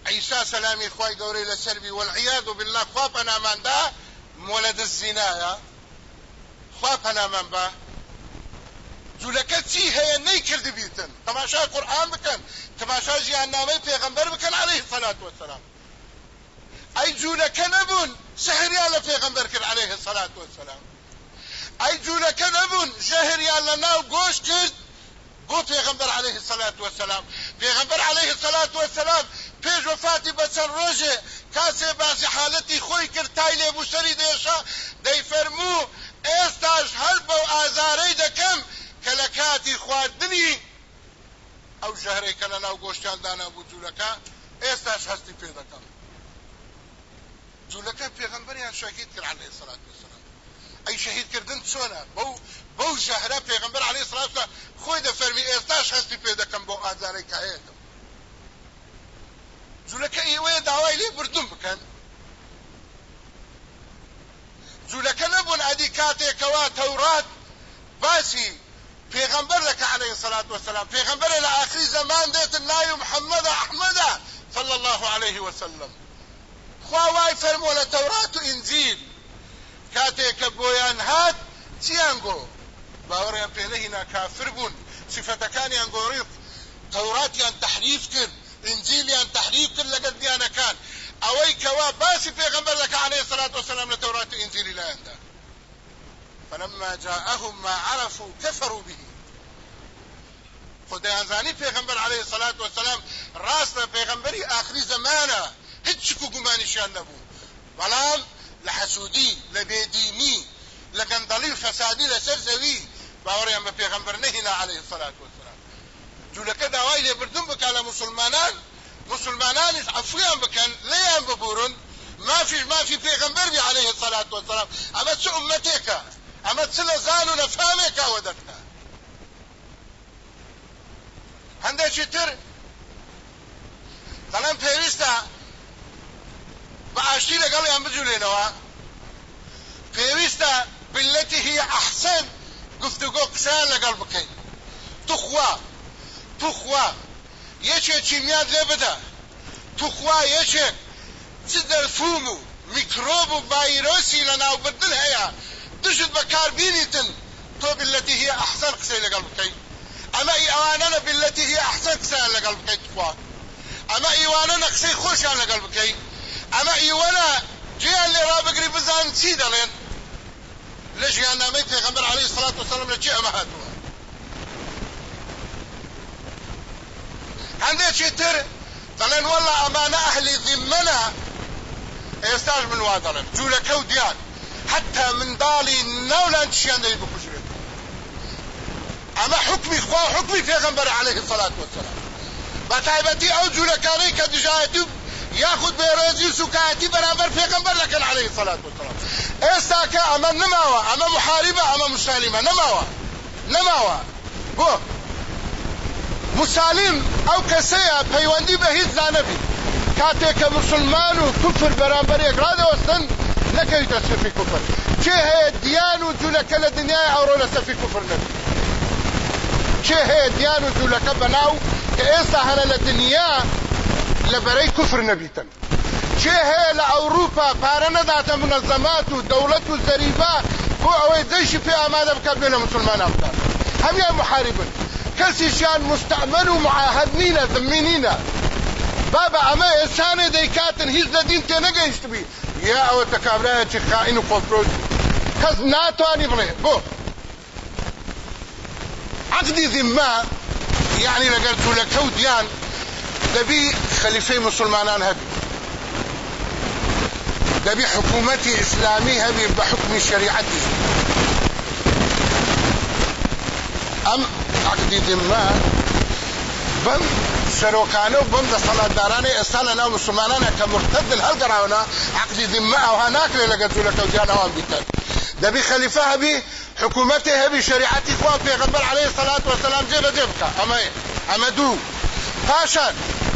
عيسى سلامي خواي قوري لسربي والعياذ بالله خوابنا من دا مولد الزنايا خوابنا من با؟ جوولەکە چی هەیە؟ نەیکرد بیتن. تەماشای قورآن بکەن. تەماشا ژیاننامەی پێغەمبەر بکەن عليه الصلاة والسلام ئەی جوولەکە نەبوون سحریان لە پێغەمبەر کرد عليه الصلاة والسلام ئەی جوولەکە نەبوون ژەهریان لە ناو گۆش کرد بۆ پێغەمبەر عليه الصلاة والسلام پێغەمبەر عليه الصلاة والسلام پێش وفاتی بە چەند ڕۆژێ کاسێ باسی حالەتی خۆی کرد تای لێبوو سەری دێشە دەیفەرموو ئێستاش هەر بەو ئازارەی دەکەم کە لە کاتی خواردنی ئەو ژەهرەی کە لە ناو گۆشتیاندانا بوو جوولەکە ئێستاش هەستی پێ دەکەم. جوولەکە پێغمبەریان شەهید کرد عليه الصلاة والسلام ئەی شەهیدکردن چۆنە؟ بەو بەو ژەهرە پێغمبەر عليه الصلاة والسلام خۆی دەفەرمی ئێستاش هەستی پێ دەکەم بۆ ئازارەی کایەکەم جوولەکە ئێوەیە داوای لێ بردون بکەن جوولەکە نەبوون ئەدی کاتێکەوە تەورات باسی پیغمبر لك عليه الصلاة والسلام پیغمبر إلى آخر زمان ديت الناي محمد احمد صلى الله عليه وسلم خواواي فرمو لتوراة انزيل كاتيك بويان هات تيانغو باوريان بينهنا كافر بون. صفة كان ينغوريق توراتيان تحريف كر انجيليان تحريف كر لقد ديانا كان. اوي كوا باسي پیغمبر لك عليه الصلاة والسلام لتوراة انزيل لا يندى فلما جاءهم ما عرفوا كفروا به. خدایان زانی پیغمبر علیه الصلاة والسلام راست پیغمبری آخری زمانه هیچ شکو گمانیشان نبوو بەڵام لە حەسوودی لە بێدینی لە گەندەڵی و فەسادی لەسەر زەوی باوەڕیان عليه الصلاة والسلام. جوولەکە داوای لێبردن بکە لە مسلمانان مسلمانانیش عفویان بکەن لێیان ببورن مافیش مافی پێغەمبەر بی عليه الصلاة والسلام. ئەمە چه ئومەتێکە ئەمە چ لە زان و نەفامێکاوە دەکات هەندێکی تر دەڵێن پێویستە بە ئاشتی لەگەڵیان بجوولێنەوە پێویستە بلەتی هی ئەحسن گفتوگۆ قسەیان لەگەڵ بکەین توخوا توخوا یەکێکی میاد لێ بدە توخوا یەکێک چ دەرفوم و میکرۆب و ڤایرۆسی لە ناوبردن هەیە دشت بەکاربینیتن تۆ بلەتی هی ئەحسن قسەی لەگەڵ بکەین اما ايواننا بالتي هي احسن قسان لقلب كي تخوا اما ايواننا قسي خوشان لقلب كي ئەمە ئیوەنە جیان لێ ڕابگری بزان چی دەڵێن لە ژیاننامەی پێغەمبەر عەلەیهی سەڵات وسەلام لە چی ئەمە هاتووە هەندێکی تر؟ دەڵێن وەڵا ئەمانە ئەهلی ذیممەنە ئێستاش من وا دەڵێن جوولەکە و دیان حتى منداڵی ناولان چیان دەی بکوژرێت ئەمە حکمی خوا حکمی پێغەمبەر عەلەیهی سەڵات وسەلام بە تایبەتی ئەو جوولەکانەی کە دژایەتی یاخود بێڕێزی و سوکایەتی بەرامبەر پێغەمبەر دەکەن عەلەیهی سەڵات وسەلام ئێستا کە ئەمە نماوە ئەمە محاربە ئەمە مسالمە نماوە نماوە بۆ مسالم ئەو کەسەیە پەیوەندی بە هیچ زانەبی. کاتێک کە مسلمان و کوفر بەرامبەر یەکڕادەوەستن نەکەویتە سفی کوفر. چێ هەیە دیان و جوولەکە لە دنیای ئەوڕۆ لە سەفی کوفر نەبی. چێ هەیە دیان و جوولەکە بەناو کە ئێستا هەنە لە دنیا لە بەرەی کوفر نەبیتن. چێ هەیە لە ئەوروپا پارە نەداتە منەزەمات و دەوڵەت و زەریبا بۆ ئەوەی دەیشی پێ ئامادە بکات بێ لە مسلمانان بکات هەمیان محاربن. کەسیشیان مستعمل و معاهد نینە ذمی نینە بابا ئەمە ئێسانێ دەیکاتن هیچ لە دین تێ بی. یا ئەوە تەکابرایەکی خائین و کۆنترۆل کەس ناتوانانی بڵێ بۆ عقدی ذمە یعنی لەگەر جوولەکە و دیان دەبی خەلیفەی مسلمانان هەبی دەبی حکوومەتی ئیسلامی هەبی بە حکمی شریعەتی ئەم عقدی ذمە بەم سەرۆکانە و بەم دەسەڵاتدارانەی ئێستا لە ناو مسلمانانە کە مرتدن هەڵگەڕاونە عقدی ذمە ئەوها ناکرێت و دیان ئەوان بیتن. دەبی خەلیفە هەبی حکوومەتی هەبی شریعەتی خوا پێغەمبەر عەلەیهی سەلات وەسەلام جێبەجێ بکە ئەمە ئەمە دوو پاشان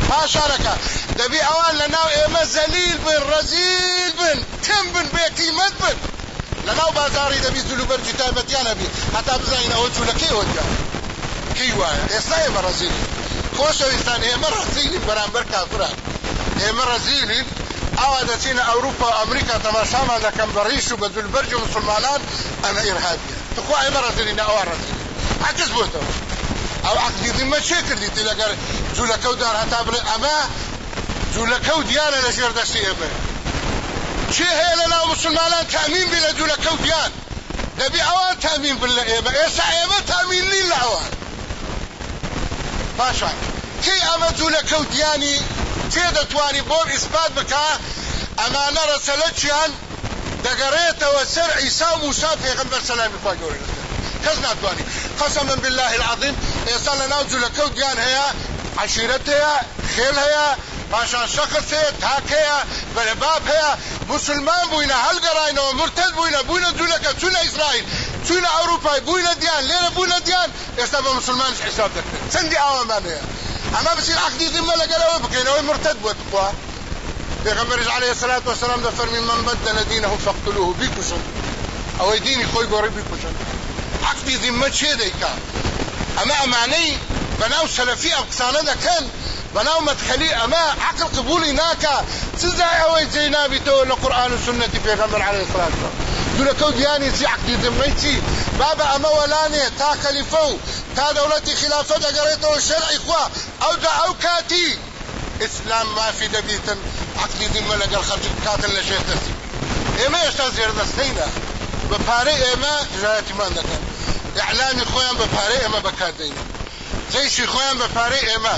پاشانەکە دەبی ئەوان لە ناو ئێمە زەلیل بن ڕەزیل بن تم بن بێقیمەت بن. لە ناو بازاری دەبی زلوبەرجی تایبەتیان هەبی هەتا بزانین ئەوە جوولەکەی ئەوەجا کەی وایە ئێستا ئێمە ڕەزیلی خۆشەویستان ئێمە ڕەزیلین بەرامبەر کافران ئێمە ڕەزیلین ئەوە دەچینە ئەوروپا ئەمریکا تەماشامان دەکەم بە ڕیش و بە جولبەرج و مسلمانان ئەمە ئیرهابیە تخوا ئێمە ڕەزیلینە ئەوە ڕەزیلی عجز بۆتەوە ئەو عقدی ذمە چێ کردیتی لەگەر جوولەکە و دار هەتا بڵێ ئەمە جوولەکە و دیانە لە ژێر دەستی ئێمە چێ هەیە لە ناو مسلمانان تامین بی لە جوولەکە و دیان دەبی ئەوان تامین بن لە ئێمە ئێستا ئێمە تامین نین باشە کەی ئەمە جوولەکە و دیانی تێ دەتوانی بۆم ئیسپات بکە ئەمانە ڕەسەلەچیان دەگەڕێتەوە سەر عیسا و موسا پێغەمبەر سەلامی خوا گەورە کەس ناتوانانی قەسەمە بالله العظیم ئێستا لە ناو جوولەکە و دیان هەیە عشیرەت هەیە پاشان شەخص هەیە تاک هەیە بەرەباب هەیە مسلمان بووینە هەلگەڕاینەوە مرتد بووینە بووینە جوولەکە چوونە ئیسرائیل چوونە ئەوروپای بووینە دیان لێرە بوونە دیان ئێستا بە مسلمانش حساب دەکرێت چەندی ئاوامان هەیە ئەمە بچین عقدی ذمە لەگەرەوە بکەینەوەی مرتد بووە بخوا پێغەمبەرش عليه الصلاة والسلام دەفەرمی من بدل دينه فاقتلوه بیکوشن ئەوەی دینی خۆی گۆڕی بیکوشن عقدی ذمە چێ دەیکا ئەمە ئەمانەی بەناو سەلەفی ئەم قسانە بەناو مدخلی ئەمە عقل قبولی ناکە سزای ئەوەی جێ نابیتەوە لە قورآن و سنەتی پێغەمبەر عليه الصلاة والسلام. دولەکە و دیانی چی عقدی ذمەی چی بابە ئەمە وەلانێ تا خەلیفە و تا دەوڵەتی خلافە دەگەڕێتەوە شەرعی خوا ئەو دا ئەو کاتی ئیسلام مافی دەبیتن عقدی ذمە لەگەڵ خەرج کاتن لە شێت دەستی ئێمە هێشتا زێردەستەینە بە پارەی ئێمە ژایەتیمان دەکەن ئەعلامی خۆیان بە پارەی ئێمە بەکاردەینە جەیشی خۆیان بە پارەی ئێمە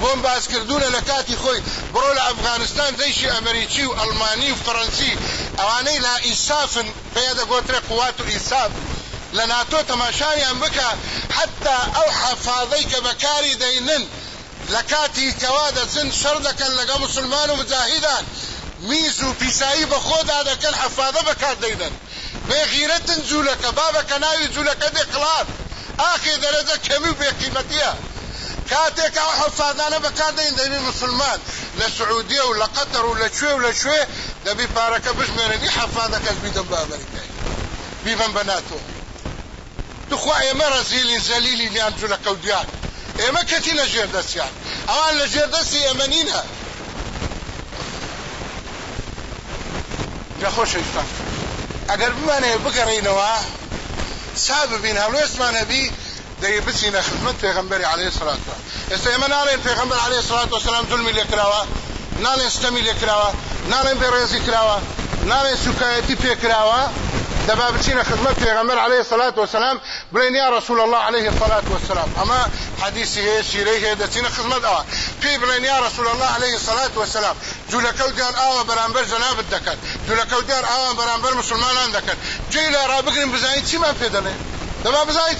بۆم باسکردونە لە کاتی خۆی. بڕۆ لە ئەفغانستان جەیشی ئەمریکی و ئەلمانی و فەڕەنسی ئەوانەی لا ئیسافن پێ دەگۆترێ قوات و ئیساف. لە ناتۆ تەماشایان بکە حتا ئەو حەفاظەی کە بەکاری دەینن لە کاتی کەوا دەچن شەڕ دەکەن لەگە مسلمان و مجاهیدان. میز و پیسایی بە خۆدا دەکەن حەفاظە بەکار دەینن. بێغیرەتن جوولەکە بابەکە ناوی جوولەکە دێقڵات ئاخێ دەرەجە کەمی و بێقیمەتیە. کاتێک ئەو حەفادانە بەکاردەین دەبی مسلمان. لە سعودیە و لە قەتەر و لە کوێ و لە کوێ دەبی پارەکە بژمێننی حەفادەکەس بیدەم بە ئەمریکای بیبم بە ناتۆ دخوا ئێمە ڕەزیلی زەلیلی لیان جوولە کەوتیان ئێمە کەتی لە ژێر دەستیان ئەوان لە ژێر دەستی ئێمە نینە جا خۆشەویستان ئەگەر بمانەیە بگەڕینەوە سا بچینە خدمەت پێغەمبەری عليه الصلاة والسلام ئێمە ناڵێن پێغەمبەر عليه الصلاة والسلام ظلمی لێکراوە ناڵێن ستەمی لێکراوە ناڵێن بێڕێزی کراوە ناڵێن سوکایەتی پێکراوە دەبا بچینە خدمەت پێغەمبەر عليه الصلاة والسلام بڵێن یا رسول الله عليه الصلاة والسلام ئەمە حدیثی هەیە شیرەی هەیە دەچینە خدمەت ئەوە. پێی بڵێن یا رسول الله عليه الصلاة والسلام جوولەکەوت دیان ئاوە بەرامبەر جەنابت دەکەن. جوولەکەوت دیان ئاوە بەرامبەر مسلمانان دەکەن. جێی لە ڕابگرین بزانین چیمان پێ دەڵێ؟ دەبا بزانین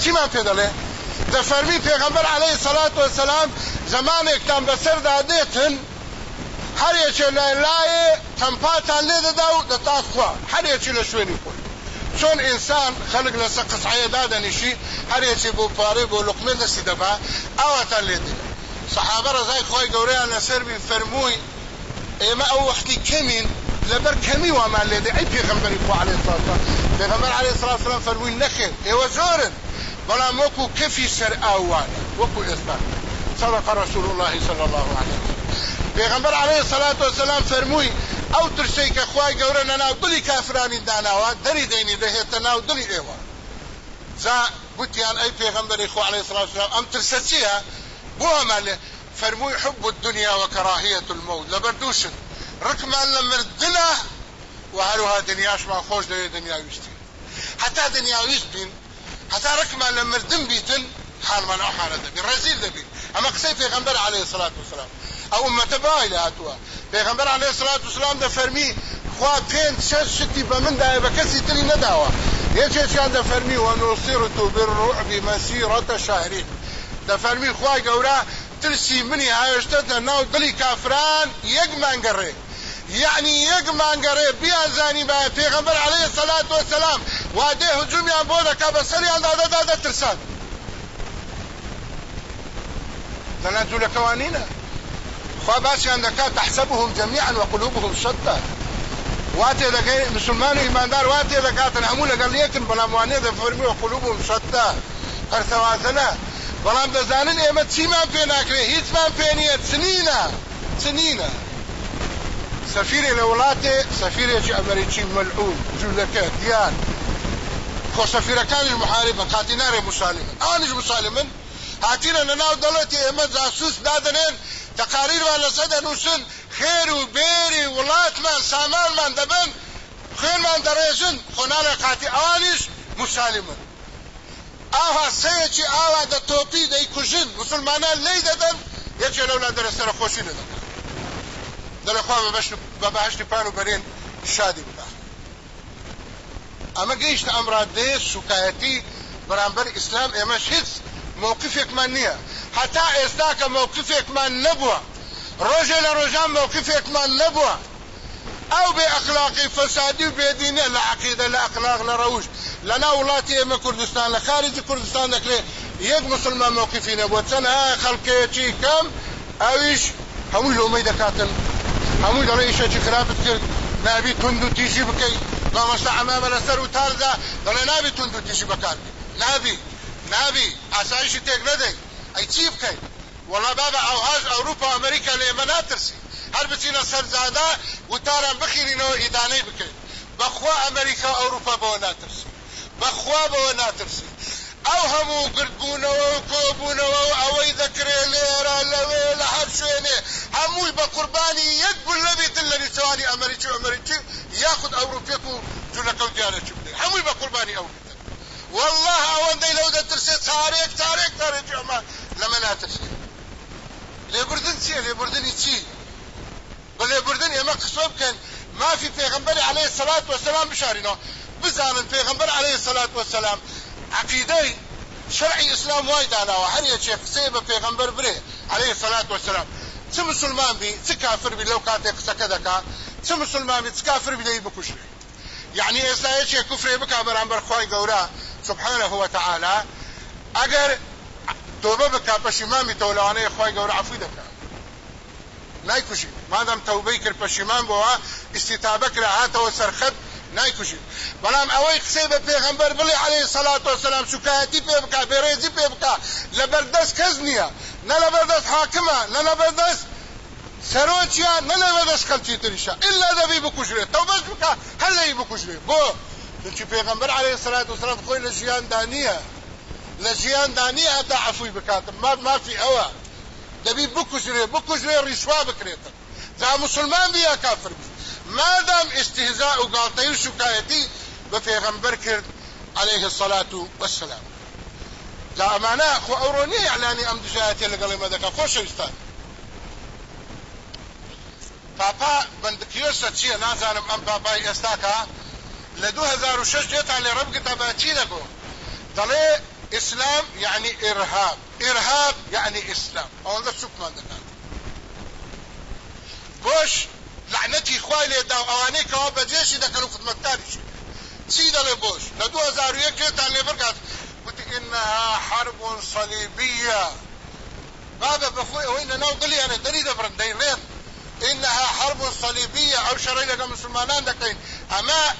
چیمان پێ دەڵێ دەفەرمی پێغەمبەر عليه الصلاة والسلام زمانێکتان بەسەردا دێتن هەرێکێ لای لایێ تەمپاتان لێ دەدا و دەتاخوا هەرێکی لە شوێنی خۆی چۆن ئینسان خەلک لەسەر قسعەیە دادەنیشی هەرێکی بۆ پارەی بۆ لقمێ دەستی دەبا ئاواتان لێ دێ سەحابە ڕزای خۆی گەورەیان لەسەر بی فەرمووی ئێمە ئەو وەختی کەمین لەبەر کەمی وامان لێ دێ ئەی پێغەمبەری خۆ عەلەیهی سڵات پێغەمبەر عەلەیهی سڵات سلام فەرمووی نەخێر ئێوە زۆرن بەڵام وەکو کەفی سەر ئاوانە وەکو ئێستا صدق رسول الله صلى الله عليه وسلم. پیغمبر علیه الصلاة والسلام فرمووی ئەو ترسەی کە خوای گەورە نەناو دڵی کافرانی داناوە دەری دەینی دەهێتە ناو دڵی ئێوە جا گوتیان ئەی پێغەمبەری خو علیه الصلاة والسلام بۆ ئەمان لێ فەرمووی حب الدنيا وكراهية الموت. لەبەر دووشن ڕکمان لە مردنە و هەروها دنیاشمان خۆش دەوێت دنیاویستی حتا دنیاویست بین حتا ڕکمان لە مردن بیتن حالمان ئەو حالە دەبی ڕەزیل دەبی ئەمە قسەی پێغەمبەر عليه الصلاة والسلام. ئومەتە باوای لە هاتووە پێغەمبەر عليه الصلاة والسلام دەفەرمی خوا پێنج شەش شتی بە مندایە بە کەسی تری نەداوە یەکێکیان دەفەرمی وەنوسیرت بالرعب مسيرة شهرين دەفەرمی خوای گەورە ترسی منی هاوێشتە ناو دڵی کافران یەک مانگەڕێ يعني یەک مانگەڕێ بیانزانی بە پێغەمبەر عليه الصلاة والسلام. وادێ هجومیان بۆ دەکا بە سەریان دادەدا دەترسان دەنا جوولەکەوانینە خوا باسییان دەکات تحسبهم جميعا وقلوبهم شتى. واتێ دەگەی مسلمان و ئیماندار واتێ دەکاتن هەموو لەگەڵ یەکن بەڵام وانێ دەفەرمی و قلوبهم شتى. هەرتەوازنە بەڵام دەزانن ئێمە چیمان پێ ناکرێ هیچمان پێ نییە چنینە چنینە سەفیرێ لە وڵاتێ سەفیرێکی ئەمریکی مەلعون جوولەکە دیان خۆ سەفیرەکانی محاربە قاتینارێ مسالمن ئەوانش مسالمن؟ هاتیرە لە ناو دەڵێتی ئێمە جاسوس دادنێن تەقاریروان لەسەر دەنووسن خێر و بێری وڵاتمان سامانمان دەبن خوێنمان دەڕێژن خۆناڵە قاتی ئەوانیش مسالمن. ئاها سەیەکی ئاوا دە تۆپی دەیکوژن مسلمانان لی دەدەن یەکێ لەولا دەرەسەرە خۆشی لە دەکەن دەڵێخوا بە بەهشتی پان و بەرێن شادی بدا ئەمە گەیشتە ئەمڕادێ سوکایەتی بەرامبەر ئیسلام ئێمەش هیچ مووقفێکمان نییە هەتا ئێستا کە مووقفێکمان نەبووە ڕۆژێ لە ڕۆژان مووقفێکمان نەبووە ئەو بێ ئەخلاقی فەسادی و بێدینە لە عقیدە لە ئەخلاق لە ڕەوش لە ناو وڵاتی ئێمە کوردستان لە خارجی کوردستان دەکرێت یەک مسلمان مووقفی نەبووە چەند خەڵکەیەکی کەم ئەویش هەمووی لۆمەی دەکاتن هەمووی دەڵێ ئیشێکی خراپت کرد. نابی تند و تیژی بکەیت مامەستا ئەمامە لەسەر و تاردا دەڵێ نابی تند و تیژی بەکار نابی نابی ئاسایشی تێک نەدەی. ئەی چی بکەیت وڵا بابە ئەوهاش ئەوروپا ئەمریکا لە ئێمە ناترسی. هەر بچینە سەرزادا وتاران بخیرینەوە ئیدانەی بکەیت بەخوا ئەمریکا ئەوروپا بەوە ناترسی. بەخوا بەوە ناترسی. ئەو هەموو گردبوونەوە و کۆبوونەوە و ئەوەی دەکرێت لێرە لەوێ لە هەر شوێنێ هەمووی بە قوربانی یەک بول نەبێتن لە نیچوانی ئەمریکی و ئەمریکی یاخود ئەوروپێک و جوولەکە و دیارەکی بدەین هەمووی بە قوربانی ئەو بێتن والله ئەوەندەی لەو دەترسێت چارێک چارێک چارێکی ئەمە لەمە ناترسێت لێبوردن چییە لێبوردنی چی بە لێبوردن ئێمە قسۆ بکەن مافی پێغمبەری عليه الصلاة والسلام بشارینەوە بزانن پێغمبەر عليه الصلاة والسلام. عقیدەی شرعی ئیسلام وای داناوە هەر یەکێ قسەی بە پێغمبەر برێ عليه الصلاة والسلام. بی چ کافر بی لەو کاتێک قسەکە دەکا چ مسلمان بی چ کافر بی دەی بکوشێ يعني ئێستا یەکێ کوفرێ بک بەرامبەر خۆی گەورە سبحانه وتعالى ئەگەر تۆبە بکا پەشیمامی تەولەوانەیە خۆی گەورە عفوی دەکات نایکوشی. مادەم تەوبەی کرد پەشیمان بۆەوە ئیسیتابە کرا هاتەوە سەرخەت نایکوشی بەڵام ئەوەی قسەی بە پێغەمبەر بڵێ عليه سەلات وسلام سوکایەتی پێ بکا بێڕێزی پێ بکا لەبەردەست کەس نییە نە لەبەردەست حاکمە نە لەبەردەست سەرۆکیان نە لەبەردەست خەلکی تریشە ئللا دەبی بکوژرێت تەوبەش بکا هەر دەبی بکوژرێت بۆ چونکی پێغەمبەر عليه سەلات وسلام خۆی لە ژیاندا نییە لە ژیاندا نییە هەتا عفوی بکاتم ما مافی ئەوە دەبی بکوژرێ بکوژرێ ڕیشوا بکرێتن جا مسلمان بیا کافر بی مادام استهزاء وقالتي وشكايتي بفيغمبر كرد عليه الصلاة والسلام. جا أمانة خو اورونی اعلانی أم دژایەتی لەگەڵی مەدەکە خۆشەویستان پاپا بندکیۆسە چییە نازانم ئەم پاپای ئێستاکە لە 2006 دێتان لێ ڕبگتە بە چی دەگۆ دەڵێ ئیسلام یعنی ئرهاب ئرهاب یعنی ئیسلام ئەوەندە سوکمان دەکات بۆش لعنەتی خوای لێدا و ئەوانەی کەوا بەجێشی دەکەن و خدمەتکاریشی چی دەڵێ بۆش لە 2001 دێتان لێ بڕگات إنها حرب صليبية بابا بخوي وين ناو دلي أنا دلي دبرن دينين إنها حرب صليبية أو شرعي لك مسلمانان دكين أما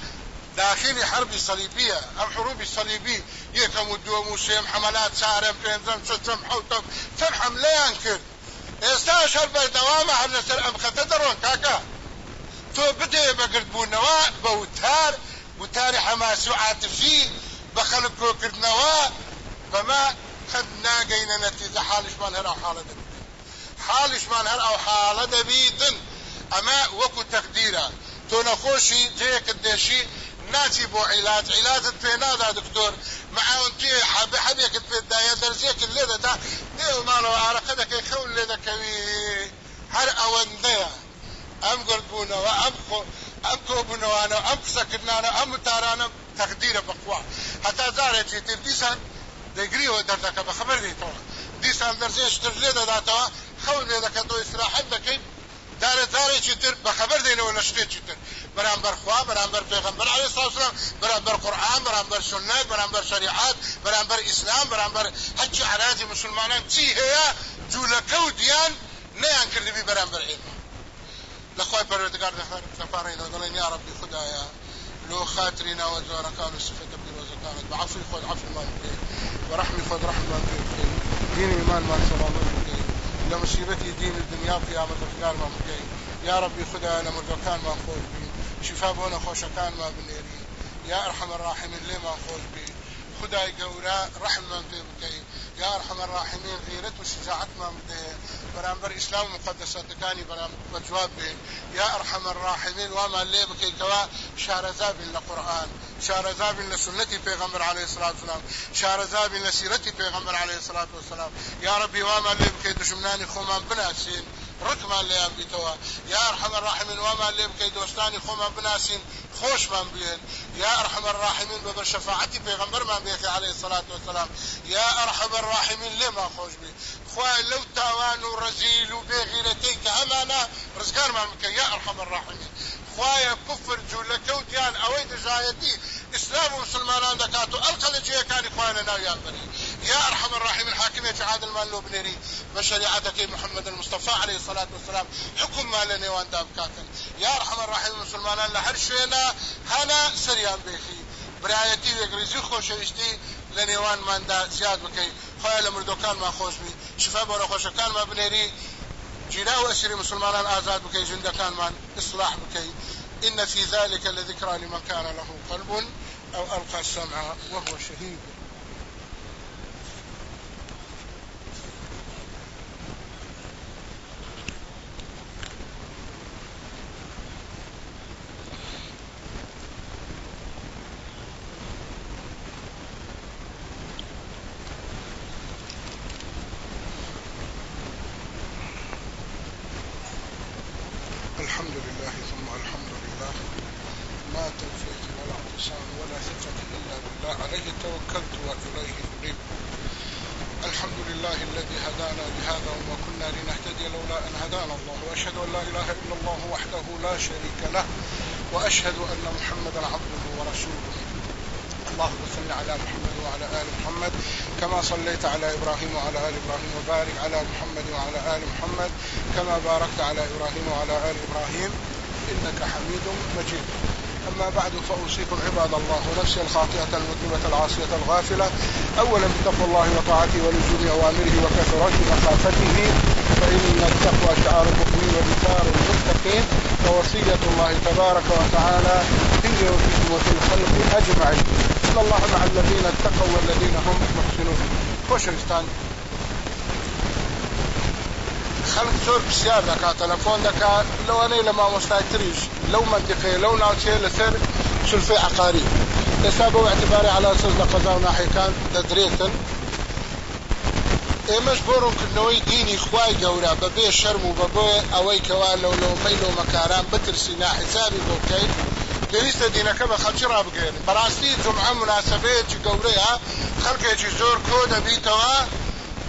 داخلي حرب صليبية أو حروب صليبية يكم الدو موسيم حملات سارم بينزم ستم حوتم كرد ئێستا شەر بەردەوامە هەر لەسەر ئەم خەتە دەڕۆن کاکە تۆ بدێ بەگرتبوونەوە بە وتار وتاری حەماسی و عاتفی بە خەڵک کۆکردنەوە بەما قەت ناگەینە نەتیجە حاڵشمان هەر ئەو حاڵە دەبێت حاڵشمان هەر ئەو حاڵە دەبیتن. ئەمە وەکو تەقدیرە. تۆ نەخۆشی جەیەکت دێشی ناچی بۆ عیلات عیلاتت پێ نادا دکتۆر. معاون توێ حەبە حەبێکت پێدایە دەرزێکت لێ دەدا. دێو ماڵەوە ئارەقە دەکەی خەول لێ دەکەوی. هەر ئەوەندەیە. ام قلبونا وام خو ام كوبنا وانا ام سكنانا ام تارانا تقدير بقوا حتى زاره چې تر دې سان د ګریو درته کا خبر دی ته دې سان درځي چې تر لیدا دا ته خو دې دا کدو استراحت وکړي دار زاره چې تر به خبر دی نو نشته چې تر. برابر خوا برابر پیغمبر علیه الصلاه والسلام برابر قران برابر سنت برابر شریعت برابر اسلام برابر حج عراضي مسلمانان چې هيا جولکو دیان نه انکر دې برابر علم و دیان نەیان کردبی بەرامبەر ئێمە لەخوای پەروەردگار دەپارڕینەوە دەڵێن یا ربی خدایە لو خاطرنا وزاركان الصفة بالوزكانت بعفو خذ عفو ما بكي ورحمي خذ رحمة ما بكي دين إيمان ما سلام بكي لمصيبتي دين الدنيا قيامة الخيار ما بكي يا ربي خدا أنا مرجوكان ما خوش بي شفا بونا خوشكان ما بنيري يا أرحم الراحمين ليه ما خوش بي خدای گەورە ڕحممان پێ بکەین یا ڕحمە ڕاحمین غیرەت و شجاعتمان بدەیە بەرامبەر ئیسلام و مقدساتەکانی بەجواب بێن یا ئەرحەمە ڕاحمین وامان لێ بکەیتەوە شارەزابین لە قورآن شارەزابین لە سنەتی پێغەمبەر عليه الصلاة والسلام شارەزابین لە سیرەتی پێغەمبەر عليه الصلاة والسلام. یا ربی وامان لێ بکەیت دشمنانی خۆمان بناسین. ڕکمان لێیان بیتەوە یا ئەرحەمە ڕاحمین وامان لێ بکەیت دۆستانی خۆمان بناسین خۆشمان بێن یا ئەرحەمە الراحمین بەبەر شەفاعەتی پێغەمبەرمان بێکە عليه الصلاة والسلام. یا ئەرحەمە الراحمین لێمان خۆش بێ خوای لەو تاوان و ڕەزیل و بێغیرەتەی کە هەمانە ڕزگارمان بکە یا ئەرحەمە الراحمین. خوایە کوفر جوولەکەوتیان ئەوەی دژایەتی اسلام و مسلمانان دەکات و ئەلقە لە جێەکانی خوانە ناویان يا أرحم الراحمين حاكمية عادل مان لو بنيري بشريعتك محمد المصطفى عليه الصلاة والسلام. حكم ما لني وان دام كاتن يا أرحم الراحمين مسلمانان لهر شوينا هنا سريان بيخي. برایەتی وێگریزی خۆشەویستی لە نێوانماندا زیاد بکەین خۆیان لە مردەکانمان خۆشبی شفا بۆ نەخۆشەکانمان بنێری جیرا و ئەسری مسلمانان ئازاد بکەین ژندەکانمان إصلاح بکەین إن في ذلك لذكرى لمن كان له قلب أو ألقى السمع وهو شهيد. صليت على إبراهيم وعلى آل إبراهيم وبارك على محمد وعلى آل محمد كما باركت على إبراهيم وعلى آل إبراهيم إنك حميد مجيد. أما بعد فأوصيكم عباد الله نفسي الخاطئة المذنبة العاصية الغافلة. أولا بتقوى الله وطاعته ولزوم أوامره وكثرة مخافته فإن التقوى شعار المؤمنين ودثار المتقين. ووصية الله تبارك وتعالى في وفيكم وفي الخلق أجمعين. إن الله مع الذين اتقوا والذين هم محسنون. خۆشەویستان خەڵک زۆر پرسیار دەکات تەلەفۆن دەکات لەوانەیە لە مامۆستایتریش لەو منتیقەیە لەو ناوچەیە لەسەر سلفی عقاری. ئێستا بۆ اعتباری على سەز لە قەزا و ناحەکان دەدرێتن. ئێمەش بۆ ڕوونکردنەوەی دینی خوای گەورە بەبێ شەرم و بەبێ ئەوەی کەوا لەو لەومەی لەو مەکاران بترسی ناحسابی بۆ بکەیت پێویستە دینەکە بە خەڵکی ڕابگەێن. بەڕاستی جمعە مناسبەیەکی گەورەیە خەڵکێکی زۆر کۆ دەبیتەوە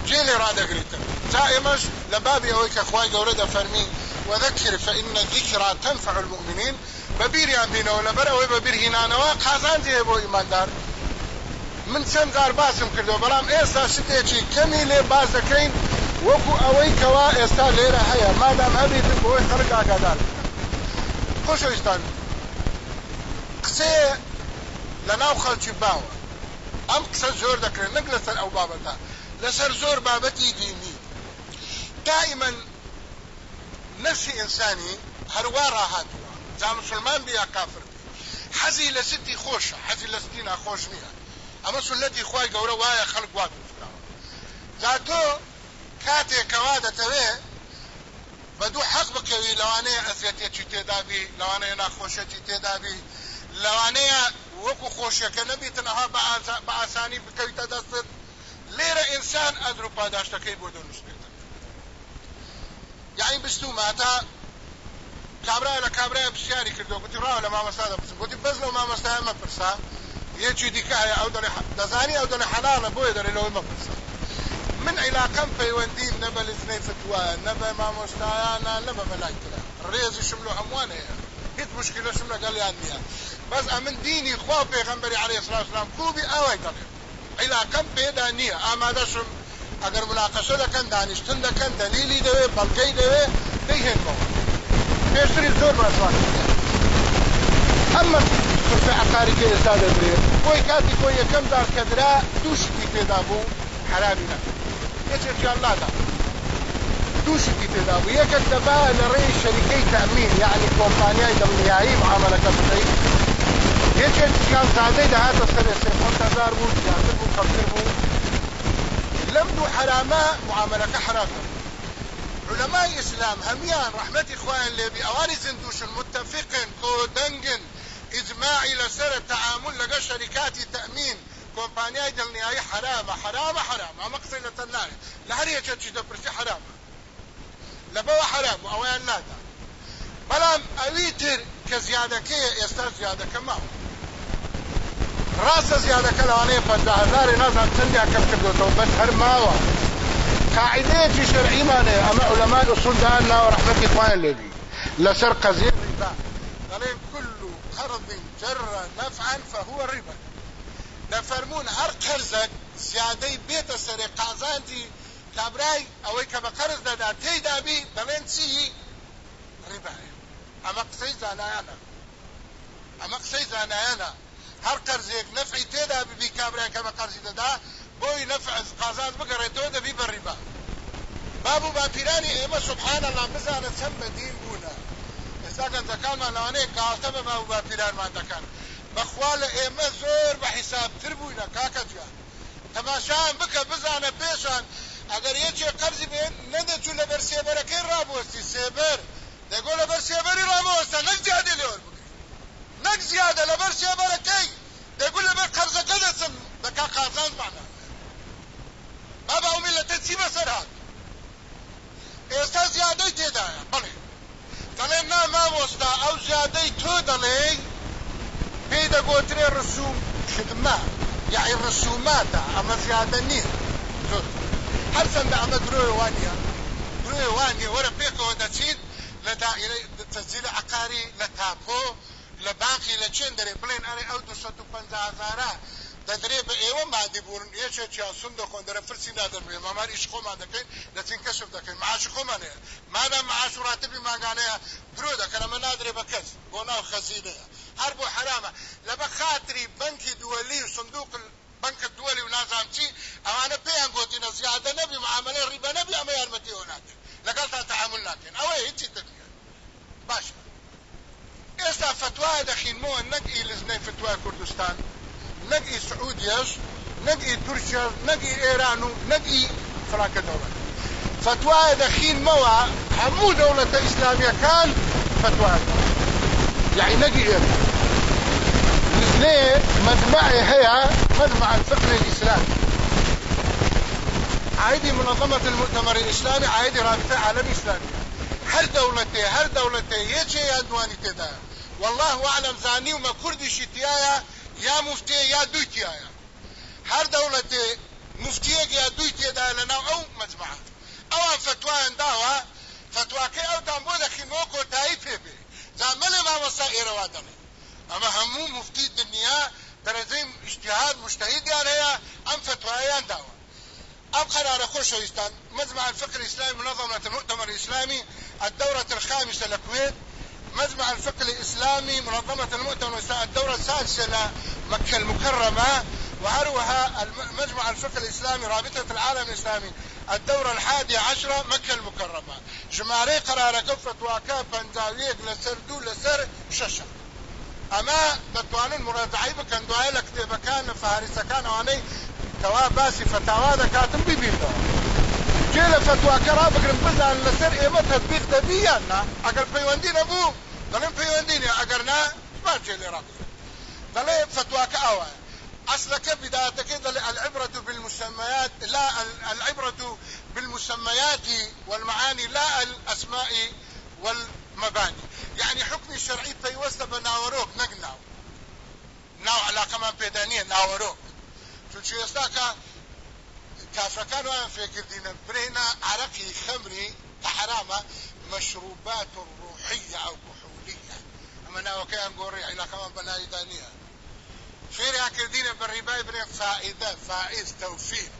جێ لێ ڕادەگریتن تا ئێمەش لە بابی ئەوەی کە خوای گەورە دەفەرمی وذكر فإن الذكرى تنفع المؤمنين بەبیریان بینەوە لەبەر ئەوەی بەبیر هینانەوە قازانجێ بۆ ئیماندار. من چەند جار باسم کردو بەڵام ئێستا شتێکی کەمی لێ باز دەکەین وەکو ئەوەی کەوا ئێستا لێرە هەیە. مادام هەبی بۆی خەرک ئاگادار. خۆشەویستان قسەیە لە ناو خەڵکی باوە. ئەم قسە زۆر دەکرێت نەک لەسەر ئەو بابەتە. لەسەر زۆر بابەتی دینی. دائما نفسی ئینسانی هەروە ڕاهاتوە جا مسلمان بیا کافر حەزی لە ستی خۆشە حەزی لە ستی ناخۆش نییە. ئەمە سنەتی خی گەورە وایە خەڵک وا دروستکراوە جا تۆ کاتێکەوا دەتەوێ بە دوو حەق بکەوی لەوانەیە ئەزیەتێکی تێدابی لەوانەیە ناخۆشەتی تێدابی لەوانەیە وەکو خۆشیەکە نەبیتنەها بە ئاسانی بکەویتە دەستت لێرە ئینسان ئەدر و پاداشتەکەی بۆ دەنووسێتە یعنی بستومە تا کابرا لە کابرای پرسیاری کردو گوتی ڕاو لە مامەستا دەپرسم گوتی بەس لەو مامەستای مەپرسا یەکی دیکە هەیە ئەو دەزانی ئەو دەنە حەلاڵە بۆیە دەرێ لەوەی مەپرسا من عیلاقەم پەیوەندیم نەبە لزنەی فتوایە نەبە مامۆستایانە نەبە مەلایکرا. ڕێزی شم لە هەمووان هەیە هیچ مشکلەشم لەگەڵیان نییە. بەس ئەمن دینی خوا پێغەمبەری عەلەیهی السلام والسلام کوبی ئەوەی دەڵێ عیلاقەم پێدا نییە. ئامادەشم ئەگەر مناقەشە دەکەن دانیشتن دەکەن دلیلی دەوێ بەڵگەی دەوێ دەیهێنەوە پێشتری زۆر باشوان ئەمە سفە عقارێکی ئێستا دەدرێت بۆی کاتی بۆ یەکەم دار کەدرا دووشتی پێدا بوو حرامی نەکرد. یەکێکیان نادا دووشتی پێدا بوو یەکێک دەبا لە ڕێی شەریکەی تەمین یعنی کۆمپانیای دڵنیایی معاملەکە بکەیت یەکێکیان زادەی دەهاتە سەرێ سێ هزار بوو زیاتر بوو کەمتر بوو لەم دوو حرامە معاملەکە حرامە علماء اسلام هميان رحمتي اخوان لبي اواني زندوش متفقن كودنجن اجماعي لسر التعامل لقى شركات تأمين. كومبانياي دلنياي حرام حرام حرام. اما قصيلة النار لهرية جدش دبرتي حرام؟ لبوا حرام اوان نادا بلام أويتر كزيادة كي يستر زيادة كما راس زيادة كلاواني فانده هزاري نازل تندي اكب كردو بس هرماوا قاعدەیەکی شەرعیمانێ ئەمە علەمان ئوسول دانا و ڕحمەتی خوایان لێبی لەسەر قەزیە ریبا دەڵێن كل قرض جر نفعا فهو ربا. دەفەرمونون هەر قەرزەك زیادەی بێتە سەرێ قازاندی کابرای ئەوەی کە بە قەرز دەدا تێیدابی دەڵێن چی ڕیبایە ئەمە قسەی زانایانە. ئەمە قسەی زانایانە. هەر قەرزێک نەفعی تێدا ببی کابرای کە بە قەرزی دەدا بۆی نەفع قازان بگەڕێتەوە دەبی بە ڕیبا. باب و باپیرانی ئێمە سبحان الله بزانە چەند بەدین بوونە. ئێستا گەنجەکانمان لەوانەیە گاڵتە بە باب و باپیرانمان دەکەن. بەخوا لە ئێمە 67 مادی بوون یەکێکیان سند دەخۆن دەرە فرسی نادەبێ مامان ئیش خۆمان دەکەین دەچین کەشف دەکەین معاش خۆمانەیە مادام معاش و ڕاتبی ماگانەیە درۆ دەکەن ئەمە نادرێ بە کەس بۆ ناو خەزینەیە فتوای دەخینمەوە هەموو دەوڵەتە ئیسلامیەکان فتوای يعني نجي ليه مجمعي هي مجمع الفقه الإسلامي؟ عادي منظمة المؤتمر الإسلامي عادي رابطة عالم إسلامي. هر دولتي هر دولتي يجي يدواني تدا والله أعلم زاني وما كردي شتيايا يا مفتي يا دوتيايا. هر دولتي مفتيك يا دوتيا لنا أو مجمعة أو فتوى داوا فتوى كي أو دامبو دخي موكو تايفي بي ما وسائر وادمي اما همو مفتي الدنيا درجه اجتهاد مجتهد يعني ام فتوایان داوا. ام قرار خوش ويستان مجمع الفقه الاسلامي منظمة المؤتمر الاسلامي الدورة الخامسة للكويت. مجمع الفقه الاسلامي منظمة المؤتمر الدورة السادسة لمكة المكرمة. وعروها مجمع الفقه الاسلامي رابطة العالم الاسلامي الدورة الحادية عشرة مكة المكرمة. جماري قرار كفة واكا بنزاويق لسر دو لسر ششة اما دەتوانن مڕەتعی بکەن دوایە لە کتێبەکان لە فهارسەکانەوانەی کەوا باسی فتاوا دەکاتم ببینەوە جێ لە فتواکە ڕابگرن بزان لەسەر ئێمە تەطبیق دەبی یان نا ئەگەر پەیوەندی نەبوو دەڵێن پەیوەندینێ ئەگەر نا با جێ لێ ڕابگرن دەڵێ فتواکە ئاوایە أصلك بدايتك العبرة بالمسميات لا العبرة بالمسميات والمعاني لا الأسماء والمباني. يعني حكمي الشرعي بە ناوەرۆک نەک ناو. ناو علاقەمان پێدانیە ناوەرۆک چونچ ئێستاکە کافرەکان وایان فێکردینە برێنە عرەقی خەمری کە حرامە مشروبات روحية أو كحولية. أما ناوكيان قوري علاقەمان بە کردینە بە ڕیبای برێن فائدە فائز تەوفیر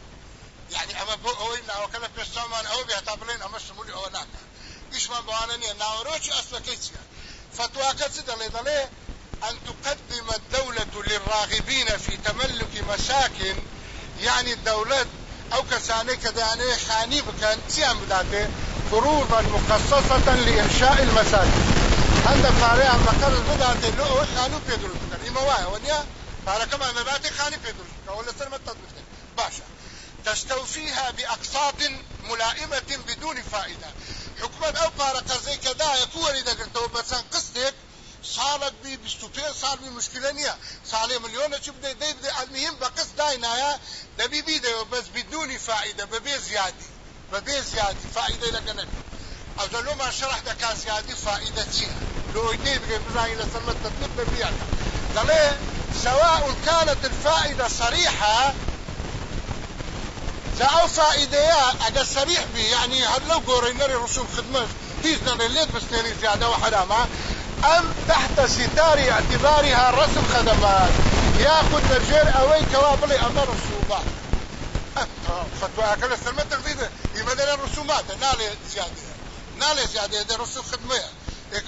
يعني أما بو أوي ناوكلا بيستومان أو بيهتا بلين أما شمولي أو ناكا. إيشمان بوانا نية ناوروش أصلا كيسيا فتواکە چ دەڵێ دەڵێ أن تقدم الدولة للراغبين في تملك مساكن. يعني الدولة أو كساني كداني خاني بكان تيان بداته فروضا مخصصة لإنشاء المساجد هذا فارع مقر بداته لو خانو بيدرس بكان إما واي ونيا فارع كما مباتي خاني بيدرس بكان ولا سلمة تطبيق باشا. تستوفيها بأقساط ملائمة بدون فائدة. حکومت ئەو پارە قەرزەی کەدایە کووەری دەگرتەوە بەچەند قستێک ساڵک بی 25 ساڵ بی مشکلە نییە ساڵێ ملیۆنە چ بدەیت دەی بدەی ئەلمیهم بە قست داینایە دەبی بیدەوە بەس بدونی فائدە بەبێ زیادی بەبێ زیادی فائدەی لەگە نەبی ئەو دەلۆمان شەرح دەکا زیادی فائدە چییە لۆی دەی بگەی بزانین لەسەر مە تەطبیق ببیانە دەڵێ سواء كانت الفائدة صريحة أو فائدەیە ئەگە سەریح بی یعنی هەر لەو گۆڕینەری ڕسوم خدمت هیچ نەڕێ لێت بستێنی زیادە و حرامە ئەم تحت ستاری اعتبارها رسم خدمات؟ ياخذ لجير أوي كوا بلي أما رسومات؟ فتواك لسلمة تقديد يمدن الرسومات نالي زيادة. نالي زيادة دي رسوم خدمية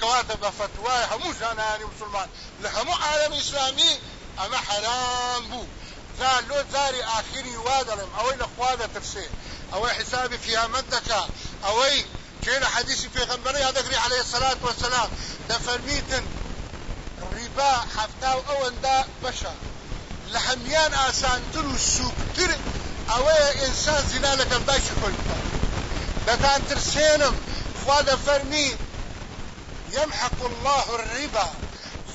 كواتب فتواي همو زاناني مسلمان. لهمو عالم إسلامي. اما حرام بو. زار لو زاري آخري وادرم اوي لخوادة ترسي. اوي حسابي قيامت دكا اوي كينا حديثي في غنبري هذا عليه الصلاة والسلام. دفرميتن ربا حفتاو اون دا بشر لحميان آسان تلو سوكتر اوي انسان زنا لك باش خلطة دتان ترسينم. خوادة فرمي. يمحق الله الربا.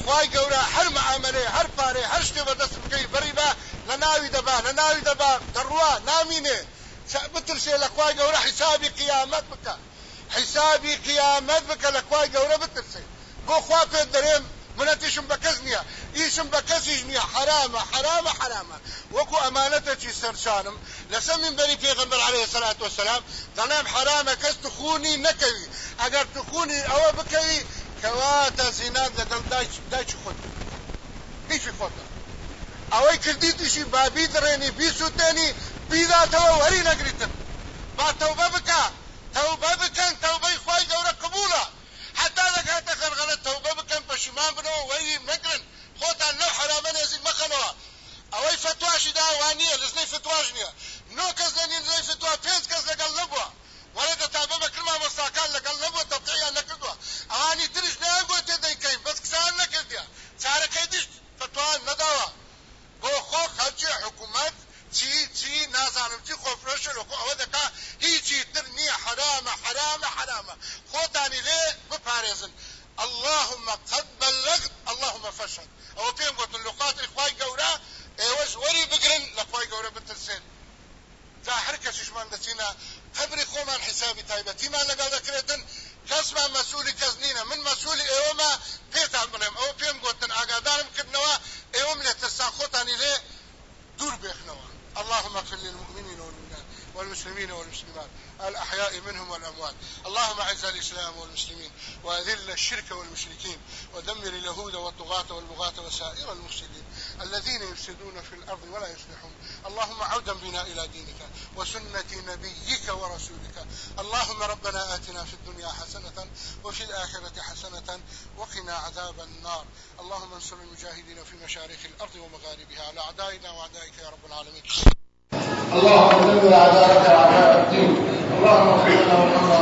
خواي قورا هر معاملة هر پاره هر شتي بدست بكي بريبا لناوي دبا لناوي دبا دروا نامينة. بترسي لخواي قورا حسابي قيامت بك. حسابي قيامت بك لخواي قورا بترسي بو خوا في الدريم منتشم بكزنيا ايشم بكزنيا حرامة حرامة حرامة. وكو أمانتك سرشانم. لسمين بني پیغمبر عليه الصلاة والسلام ظلام حرامة كس تخوني نكوي اگر تخوني Hrvata se nadgledali da ću hoditi. Nisu hodali. A ovaj kreditiši babidreni, bisuteni, pidate ovo veri nagritem. Pa tevbe bekan. Tevbe bekan, tevbe ihvaj gavra kabula. حتى لك هاتا خرغلة توبة بكم بشمان بنو وي مقرن خوتا نو حرامن يزيد مخنوا اوي فتوى شدا وانية لزني فتوى جنية نو كز لن ينزي فتوى بينز كز لقلبوا وەڵێ دەتابە بەکرما مۆستاکان لەگەڵ نەبووە تەبقیان نەکردووە ئەوانی ترش نایگووە تێ دەیکەین بەس قسان نەکردیان چارەکەی دشت فتوان نەداوە بۆ خۆ خەلکی حکوومەت چی چی نازانم. چی خۆفرۆشە لەکو ئەوە دەکا هیچی تر نییە حرامە حرامە حرامە خۆتانی لێ بپارێزن. اللهم قد بلغت. اللهم فشل. ئەوە پێم گوتن لقاتی خوای گەورە. ئێوەش وەری بگرن لە خوای گەورە بترسێن. تا هەر کەسیشمان دەچینە قبری خۆمان حسابی تایبەتیمان لەگەڵ دەکرێتن کەسمان مەسوولی کەس نینە من مەسوولی ئێوەمە پێتان بڵێم ئەوە پێم گوتن ئاگادارم کردنەوە ئێوەم لێ ترسان خۆتانی لێ دوور بێخنەوە اللهم اغفر للمؤمنين والمؤمنات والمسلمين والمسلمات الأحياء منهم والأموات. اللهم أعز الإسلام والمسلمين وأذل الشرك والمشركين ودمر اليهود والطغاة والبغاة وسائر المفسدين الذين يفسدون في الأرض ولا يصلحون. اللهم عودا بنا إلى دينك وسنة نبيك ورسولك. اللهم ربنا آتنا في الدنيا حسنة وفي الآخرة حسنة وقنا عذاب النار. اللهم انصر المجاهدين في مشارق الأرض ومغاربها على أعدائنا وأعدائك يا رب العالمين. اللهم دمر اعداءك اعداء الدين اللهم اغفر لنا وارحمنا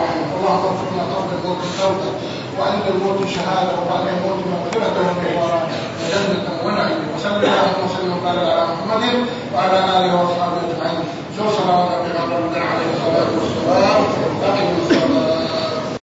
وارحمنا اللهم ارزقنا قبل الموت التوبه وعند الموت شهادة وبعد الموت ورضوانا وجنة ونعيم وصلى اللهم وسلم وبارك على محمد وعلى آله واصحابه أجمعين. شو صلاه ربنا عليه الصلاة. والسلام